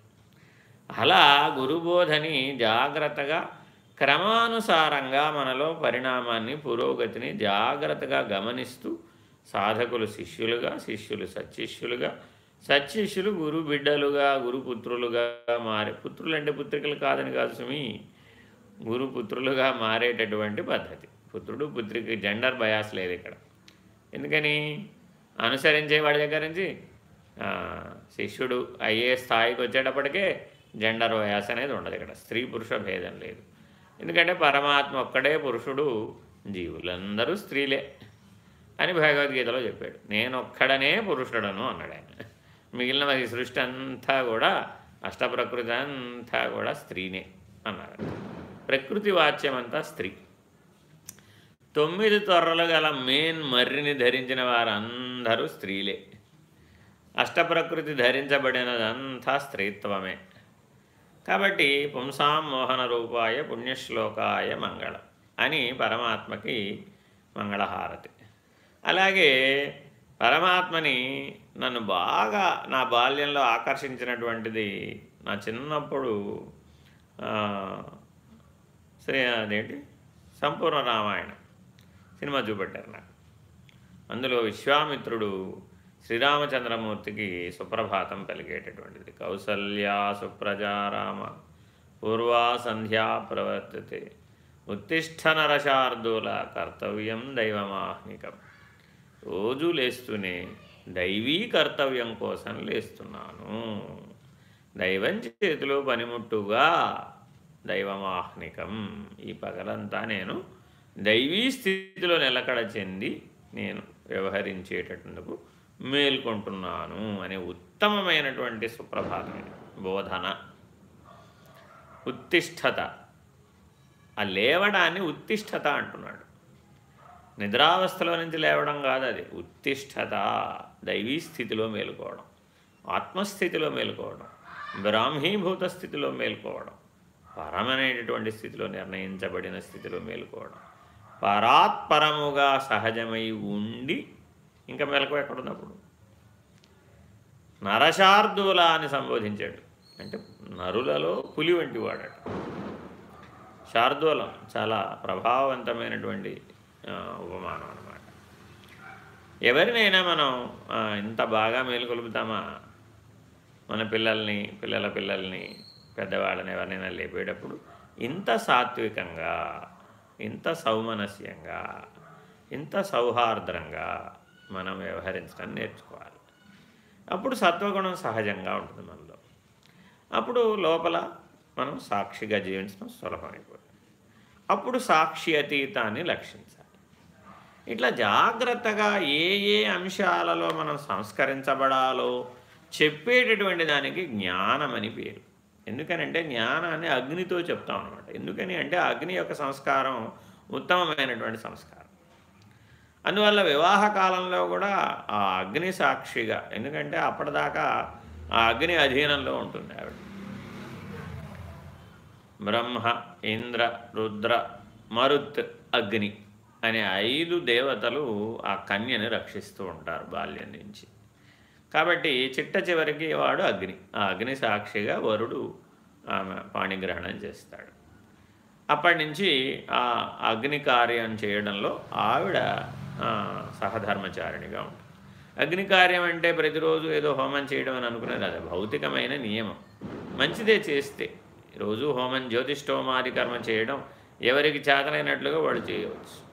అలా గురుబోధని జాగ్రత్తగా క్రమానుసారంగా మనలో పరిణామాన్ని పురోగతిని జాగ్రత్తగా గమనిస్తూ సాధకులు శిష్యులుగా శిష్యులు సత్శిష్యులుగా సత్శిష్యులు గురు బిడ్డలుగా గురుపుత్రులుగా మారే పుత్రులు అంటే పుత్రికలు కాదని కాదు సుమి గురుపుత్రులుగా మారేటటువంటి పద్ధతి. పుత్రుడు పుత్రిక జెండర్ బయాస్ లేదు ఇక్కడ. ఎందుకని? అనుసరించే వాడి దగ్గర నుంచి శిష్యుడు అయ్యే స్థాయికి వచ్చేటప్పటికే జెండర్ వయాస్ అనేది ఉండదు ఇక్కడ. స్త్రీ పురుష భేదం లేదు. ఎందుకంటే పరమాత్మ ఒక్కడే పురుషుడు జీవులందరూ స్త్రీలే అని భగవద్గీతలో చెప్పాడు. నేను ఒక్కడనే పురుషుడను అన్నాడు ఆయన. మిగిలిన ఈ సృష్టి అంతా కూడా అష్టప్రకృతి అంతా కూడా స్త్రీనే అన్నారు. ప్రకృతి వాచ్యం అంతా స్త్రీ. తొమ్మిది త్వరలు గల మెయిన్ మర్రిని ధరించిన వారందరూ స్త్రీలే. అష్టప్రకృతి ధరించబడినదంతా స్త్రీత్వమే. కాబట్టి పుంసాం మోహన రూపాయ పుణ్యశ్లోకాయ మంగళం అని పరమాత్మకి మంగళహారతి. అలాగే పరమాత్మని నన్ను బాగా నా బాల్యంలో ఆకర్షించినటువంటిది నా చిన్నప్పుడు శ్రీ అదేంటి? సంపూర్ణ రామాయణం సినిమా చూపెట్టారు నాకు. అందులో విశ్వామిత్రుడు శ్రీరామచంద్రమూర్తికి సుప్రభాతం పలికేటటువంటిది కౌసల్యా సుప్రజారామ పూర్వా సంధ్యా ప్రవర్తతే ఉత్తిష్ట నరశార్దూల కర్తవ్యం దైవమాహ్నికం. రోజు లేస్తూనే దైవీ కర్తవ్యం కోసం లేస్తున్నాను. దైవం చేతిలో పనిముట్టుగా దైవమాహ్నికం. ఈ పగలంతా నేను దైవీ స్థితిలో నిలకడ చెంది నేను వ్యవహరించేటందుకు మేల్కొంటున్నాను అనే ఉత్తమమైనటువంటి సుప్రభాతం బోధన ఉత్తిష్టత ఆ లేవడాన్ని ఉత్తిష్టత అంటున్నాడు. నిద్రావస్థలో నుంచి లేవడం కాదు అది ఉత్తిష్టత దైవీ స్థితిలో మేలుకోవడం ఆత్మస్థితిలో మేలుకోవడం బ్రాహ్మీభూత స్థితిలో మేలుకోవడం పరమనేటటువంటి స్థితిలో నిర్ణయించబడిన స్థితిలో మేలుకోవడం. పరాత్పరముగా సహజమై ఉండి ఇంకా మెలకు ఎక్కడున్నప్పుడు? నరశార్దుల అని సంబోధించాడు. అంటే నరులలో పులి వంటి వాడట శార్దూలం చాలా ప్రభావవంతమైనటువంటి ఉపమానం అనమాట ఎవరినైనా మనం ఇంత బాగా మేలుకొలుపుతామా మన పిల్లల్ని పిల్లల పిల్లల్ని పెద్దవాళ్ళని ఎవరినైనా లేపేటప్పుడు ఇంత సాత్వికంగా ఇంత సౌమనస్యంగా ఇంత సౌహార్ద్రంగా మనం వ్యవహరించడం నేర్చుకోవాలి. అప్పుడు సత్వగుణం సహజంగా ఉంటుంది మనలో. అప్పుడు లోపల మనం సాక్షిగా జీవించడం సులభమైపోతుంది. అప్పుడు సాక్షి అతీతాన్ని లక్షించాలి ఇట్లా జాగ్రత్తగా ఏ ఏ అంశాలలో మనం సంస్కరించబడాలో చెప్పేటటువంటి దానికి జ్ఞానం అని పేరు. ఎందుకనంటే జ్ఞానాన్ని అగ్నితో చెప్తాం అనమాట ఎందుకని అంటే అగ్ని యొక్క సంస్కారం ఉత్తమమైనటువంటి సంస్కారం. అందువల్ల వివాహ కాలంలో కూడా ఆ అగ్ని సాక్షిగా ఎందుకంటే అప్పటిదాకా ఆ అగ్ని అధీనంలో ఉంటుంది ఆవిడ. బ్రహ్మ ఇంద్ర రుద్ర మరుత్ అగ్ని. అనే ఐదు దేవతలు ఆ కన్యను రక్షిస్తూ ఉంటారు బాల్యం నుంచి. కాబట్టి చిట్ట చివరికి వాడు అగ్ని. ఆ అగ్ని సాక్షిగా వరుడు ఆమె పాణిగ్రహణం చేస్తాడు. అప్పటి నుంచి ఆ అగ్ని కార్యం చేయడంలో ఆవిడ సహధర్మచారిణిగా ఉంటుంది. అగ్ని కార్యం అంటే ప్రతిరోజు ఏదో హోమం చేయడం అని అనుకునేది. అది భౌతికమైన నియమం. మంచిదే చేస్తే. రోజు హోమం జ్యోతిష్ఠోమాది కర్మ చేయడం ఎవరికి చేతనైనట్లుగా వాడు చేయవచ్చు.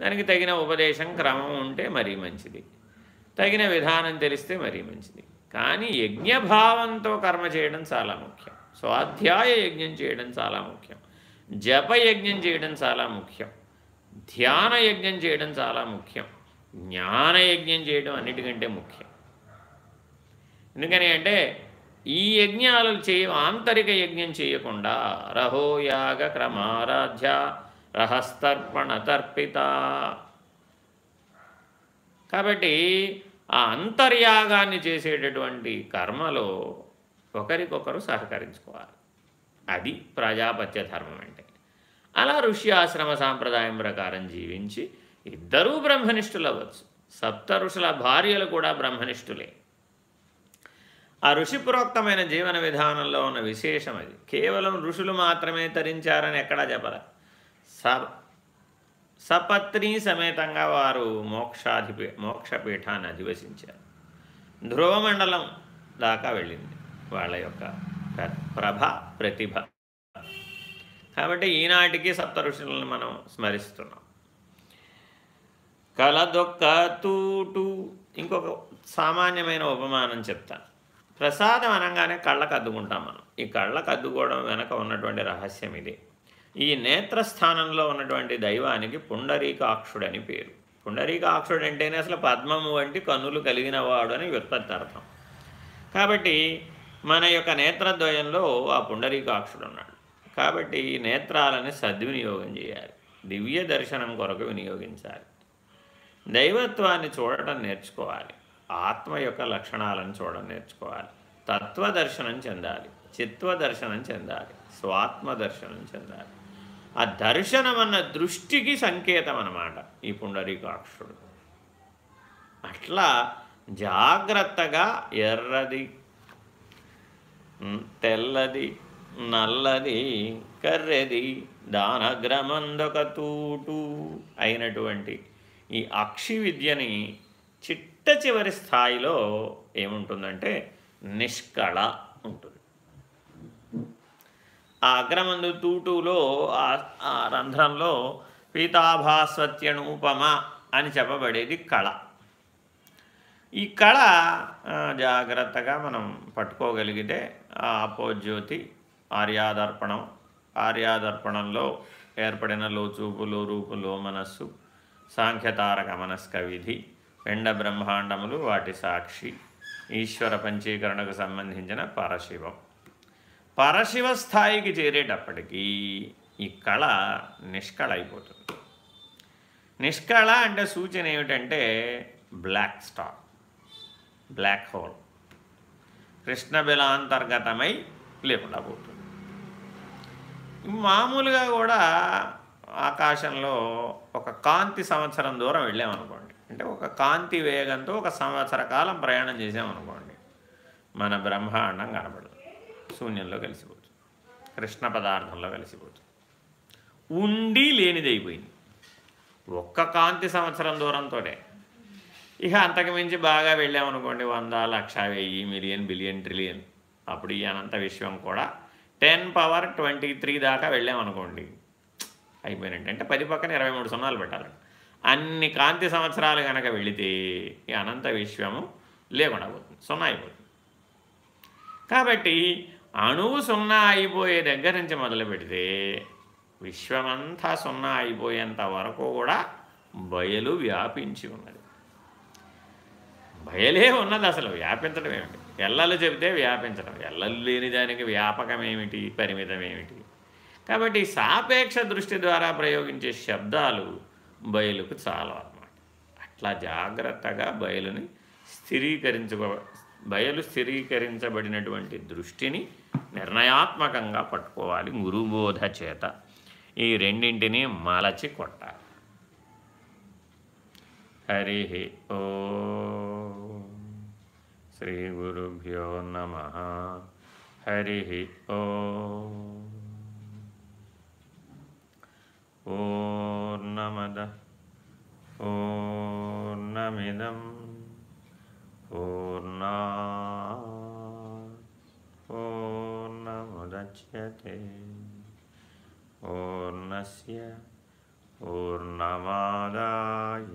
దానికి తగిన ఉపదేశం క్రమం ఉంటే మరీ మంచిది. తగిన విధానం తెలిస్తే మరీ మంచిది. కానీ యజ్ఞభావంతో కర్మ చేయడం చాలా ముఖ్యం. స్వాధ్యాయ యజ్ఞం చేయడం చాలా ముఖ్యం. జప యజ్ఞం చేయడం చాలా ముఖ్యం. ధ్యాన యజ్ఞం చేయడం చాలా ముఖ్యం. జ్ఞాన యజ్ఞం చేయడం అన్నిటికంటే ముఖ్యం. ఎందుకని అంటే ఈ యజ్ఞాలు చేయ ఆంతరిక యజ్ఞం చేయకుండా రహోయాగ క్రమారాధ్య రహస్తర్పణ తర్పిత కాబట్టి ఆ అంతర్యాగాన్ని చేసేటటువంటి కర్మలో ఒకరికొకరు సహకరించుకోవాలి. అది ప్రజాపత్య ధర్మం అంటే. అలా ఋషి ఆశ్రమ సాంప్రదాయం ప్రకారం జీవించి ఇద్దరూ బ్రహ్మనిష్ఠులు అవ్వచ్చు సప్త ఋషుల భార్యలు కూడా బ్రహ్మనిష్ఠులే. ఆ ఋషిప్రోక్తమైన జీవన విధానంలో ఉన్న విశేషం అది. కేవలం ఋషులు మాత్రమే తరించారని ఎక్కడా చెప్పలే. స సపత్ని సమేతంగా వారు మోక్షాధిపీ మోక్షపీఠాన్ని అధివసించారు. ధ్రువమండలం దాకా వెళ్ళింది వాళ్ళ యొక్క ప్రభ ప్రతిభ. కాబట్టి ఈనాటికి సప్త ఋషులను మనం స్మరిస్తున్నాం. కలదొక్క తూటు ఇంకొక సామాన్యమైన ఉపమానం చెప్తాను. ప్రసాదం అనగానే కళ్ళకు అద్దుకుంటాం మనం. ఈ కళ్ళకు అద్దుకోవడం వెనక ఉన్నటువంటి రహస్యం ఇది. ఈ నేత్రస్థానంలో ఉన్నటువంటి దైవానికి పుండరీకాక్షుడని పేరు. పుండరీకాక్షుడు అంటేనే అసలు పద్మము వంటి కన్నులు కలిగిన వాడు అని వ్యుత్పత్తి అర్థం. కాబట్టి మన యొక్క నేత్రద్వయంలో ఆ పుండరీకాక్షుడు ఉన్నాడు కాబట్టి ఈ నేత్రాలని సద్వినియోగం చేయాలి. దివ్య దర్శనం కొరకు వినియోగించాలి. దైవత్వాన్ని చూడటం నేర్చుకోవాలి. ఆత్మ యొక్క లక్షణాలను చూడడం నేర్చుకోవాలి. తత్వదర్శనం చెందాలి. చిత్వదర్శనం చెందాలి. స్వాత్మ దర్శనం చెందాలి. ఆ దర్శనం అన్న దృష్టికి సంకేతం అన్నమాట ఈ పుండరీకాక్షుడు. అట్లా జాగ్రత్తగా ఎర్రది తెల్లది నల్లది కర్రెది దానగ్రమందొక తూటు అయినటువంటి ఈ అక్షి విద్యని చిట్ట చివరి స్థాయిలో ఏముంటుందంటే నిష్కళ ఉంటుంది ఆ అగ్రమందు తూటులో ఆ రంధ్రంలో పీతాభాస్వత్యనూపమ అని చెప్పబడేది కళ. ఈ కళ జాగ్రత్తగా మనం పట్టుకోగలిగితే ఆ అపోజ్యోతి ఆర్యాదర్పణం ఆర్యాదర్పణంలో ఏర్పడిన లోచూపులు రూపులో మనస్సు సాంఖ్యతారక మనస్క విధి పెండ బ్రహ్మాండములు వాటి సాక్షి ఈశ్వర పంచీకరణకు సంబంధించిన పరశివం. పరశివ స్థాయికి చేరేటప్పటికీ ఈ కళ నిష్కళ అయిపోతుంది నిష్కళ అంటే సూచన ఏమిటంటే బ్లాక్ స్టార్ బ్లాక్ హోల్. కృష్ణబిలాంతర్గతమై లేకుండా పోతుంది మామూలుగా కూడా ఆకాశంలో ఒక కాంతి సంవత్సరం దూరం వెళ్ళామనుకోండి. అంటే ఒక కాంతి వేగంతో ఒక సంవత్సర కాలం ప్రయాణం చేసామనుకోండి మన బ్రహ్మాండం కనబడదు శూన్యంలో కలిసిపోతుంది. కృష్ణ పదార్థంలో కలిసిపోతుంది. ఉండి లేనిదైపోయింది ఒక్క కాంతి సంవత్సరం దూరంతో ఇక అంతకు మించి బాగా వెళ్ళామనుకోండి వంద లక్ష వెయ్యి మిలియన్ బిలియన్ ట్రిలియన్. అప్పుడు ఈ అనంత విశ్వం కూడా టెన్ పవర్ ట్వంటీ త్రీ దాకా వెళ్ళామనుకోండి అయిపోయినట్టు. అంటే పది పక్కన ఇరవై మూడు సున్నాలు పెట్టాలి. అన్ని కాంతి సంవత్సరాలు కనుక వెళితే ఈ అనంత విశ్వము లేకుండా పోతుంది సున్నా అయిపోతుంది. కాబట్టి అణువు సున్నా అయిపోయే దగ్గర నుంచి మొదలు పెడితే విశ్వమంతా సున్నా అయిపోయేంత వరకు కూడా బయలు వ్యాపించి ఉన్నది. బయలే ఉన్నది అసలు వ్యాపించడం ఏమిటి? ఎల్లలు చెబితే వ్యాపించడం ఎల్లలు లేని దానికి వ్యాపకం ఏమిటి పరిమితం ఏమిటి? కాబట్టి సాపేక్ష దృష్టి ద్వారా ప్రయోగించే శబ్దాలు బయలుకు చాలా అన్నమాట. అట్లా జాగ్రత్తగా బయలుని స్థిరీకరించుకో బయలు స్థిరీకరించబడినటువంటి దృష్టిని నిర్ణయాత్మకంగా పట్టుకోవాలి గురుబోధ చేత. ఈ రెండింటినీ మలచి కొట్టాలి. హరి ఓ శ్రీ గురుభ్యో నమ. హరి ఓ. పూర్ణమద పూర్ణమిదం पूर्णापूर्णमुदच्यते। पूर्णस्य पूर्णमादाय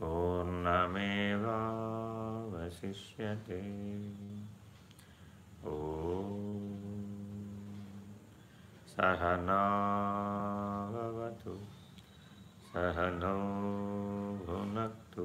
पूर्णमेवावशिष्यते। ॐ सहनो भुनक्तु।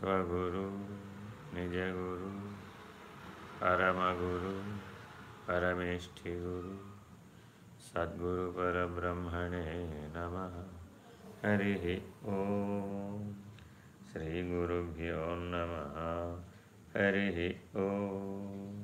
स्वगुरु निजगुरु परमगुरु परमेष्ठिगुरु सद्गुरुपरब्रह्मणे नमः। हरिः ॐ श्रीगुरुभ्यो नमः। हरिः ॐ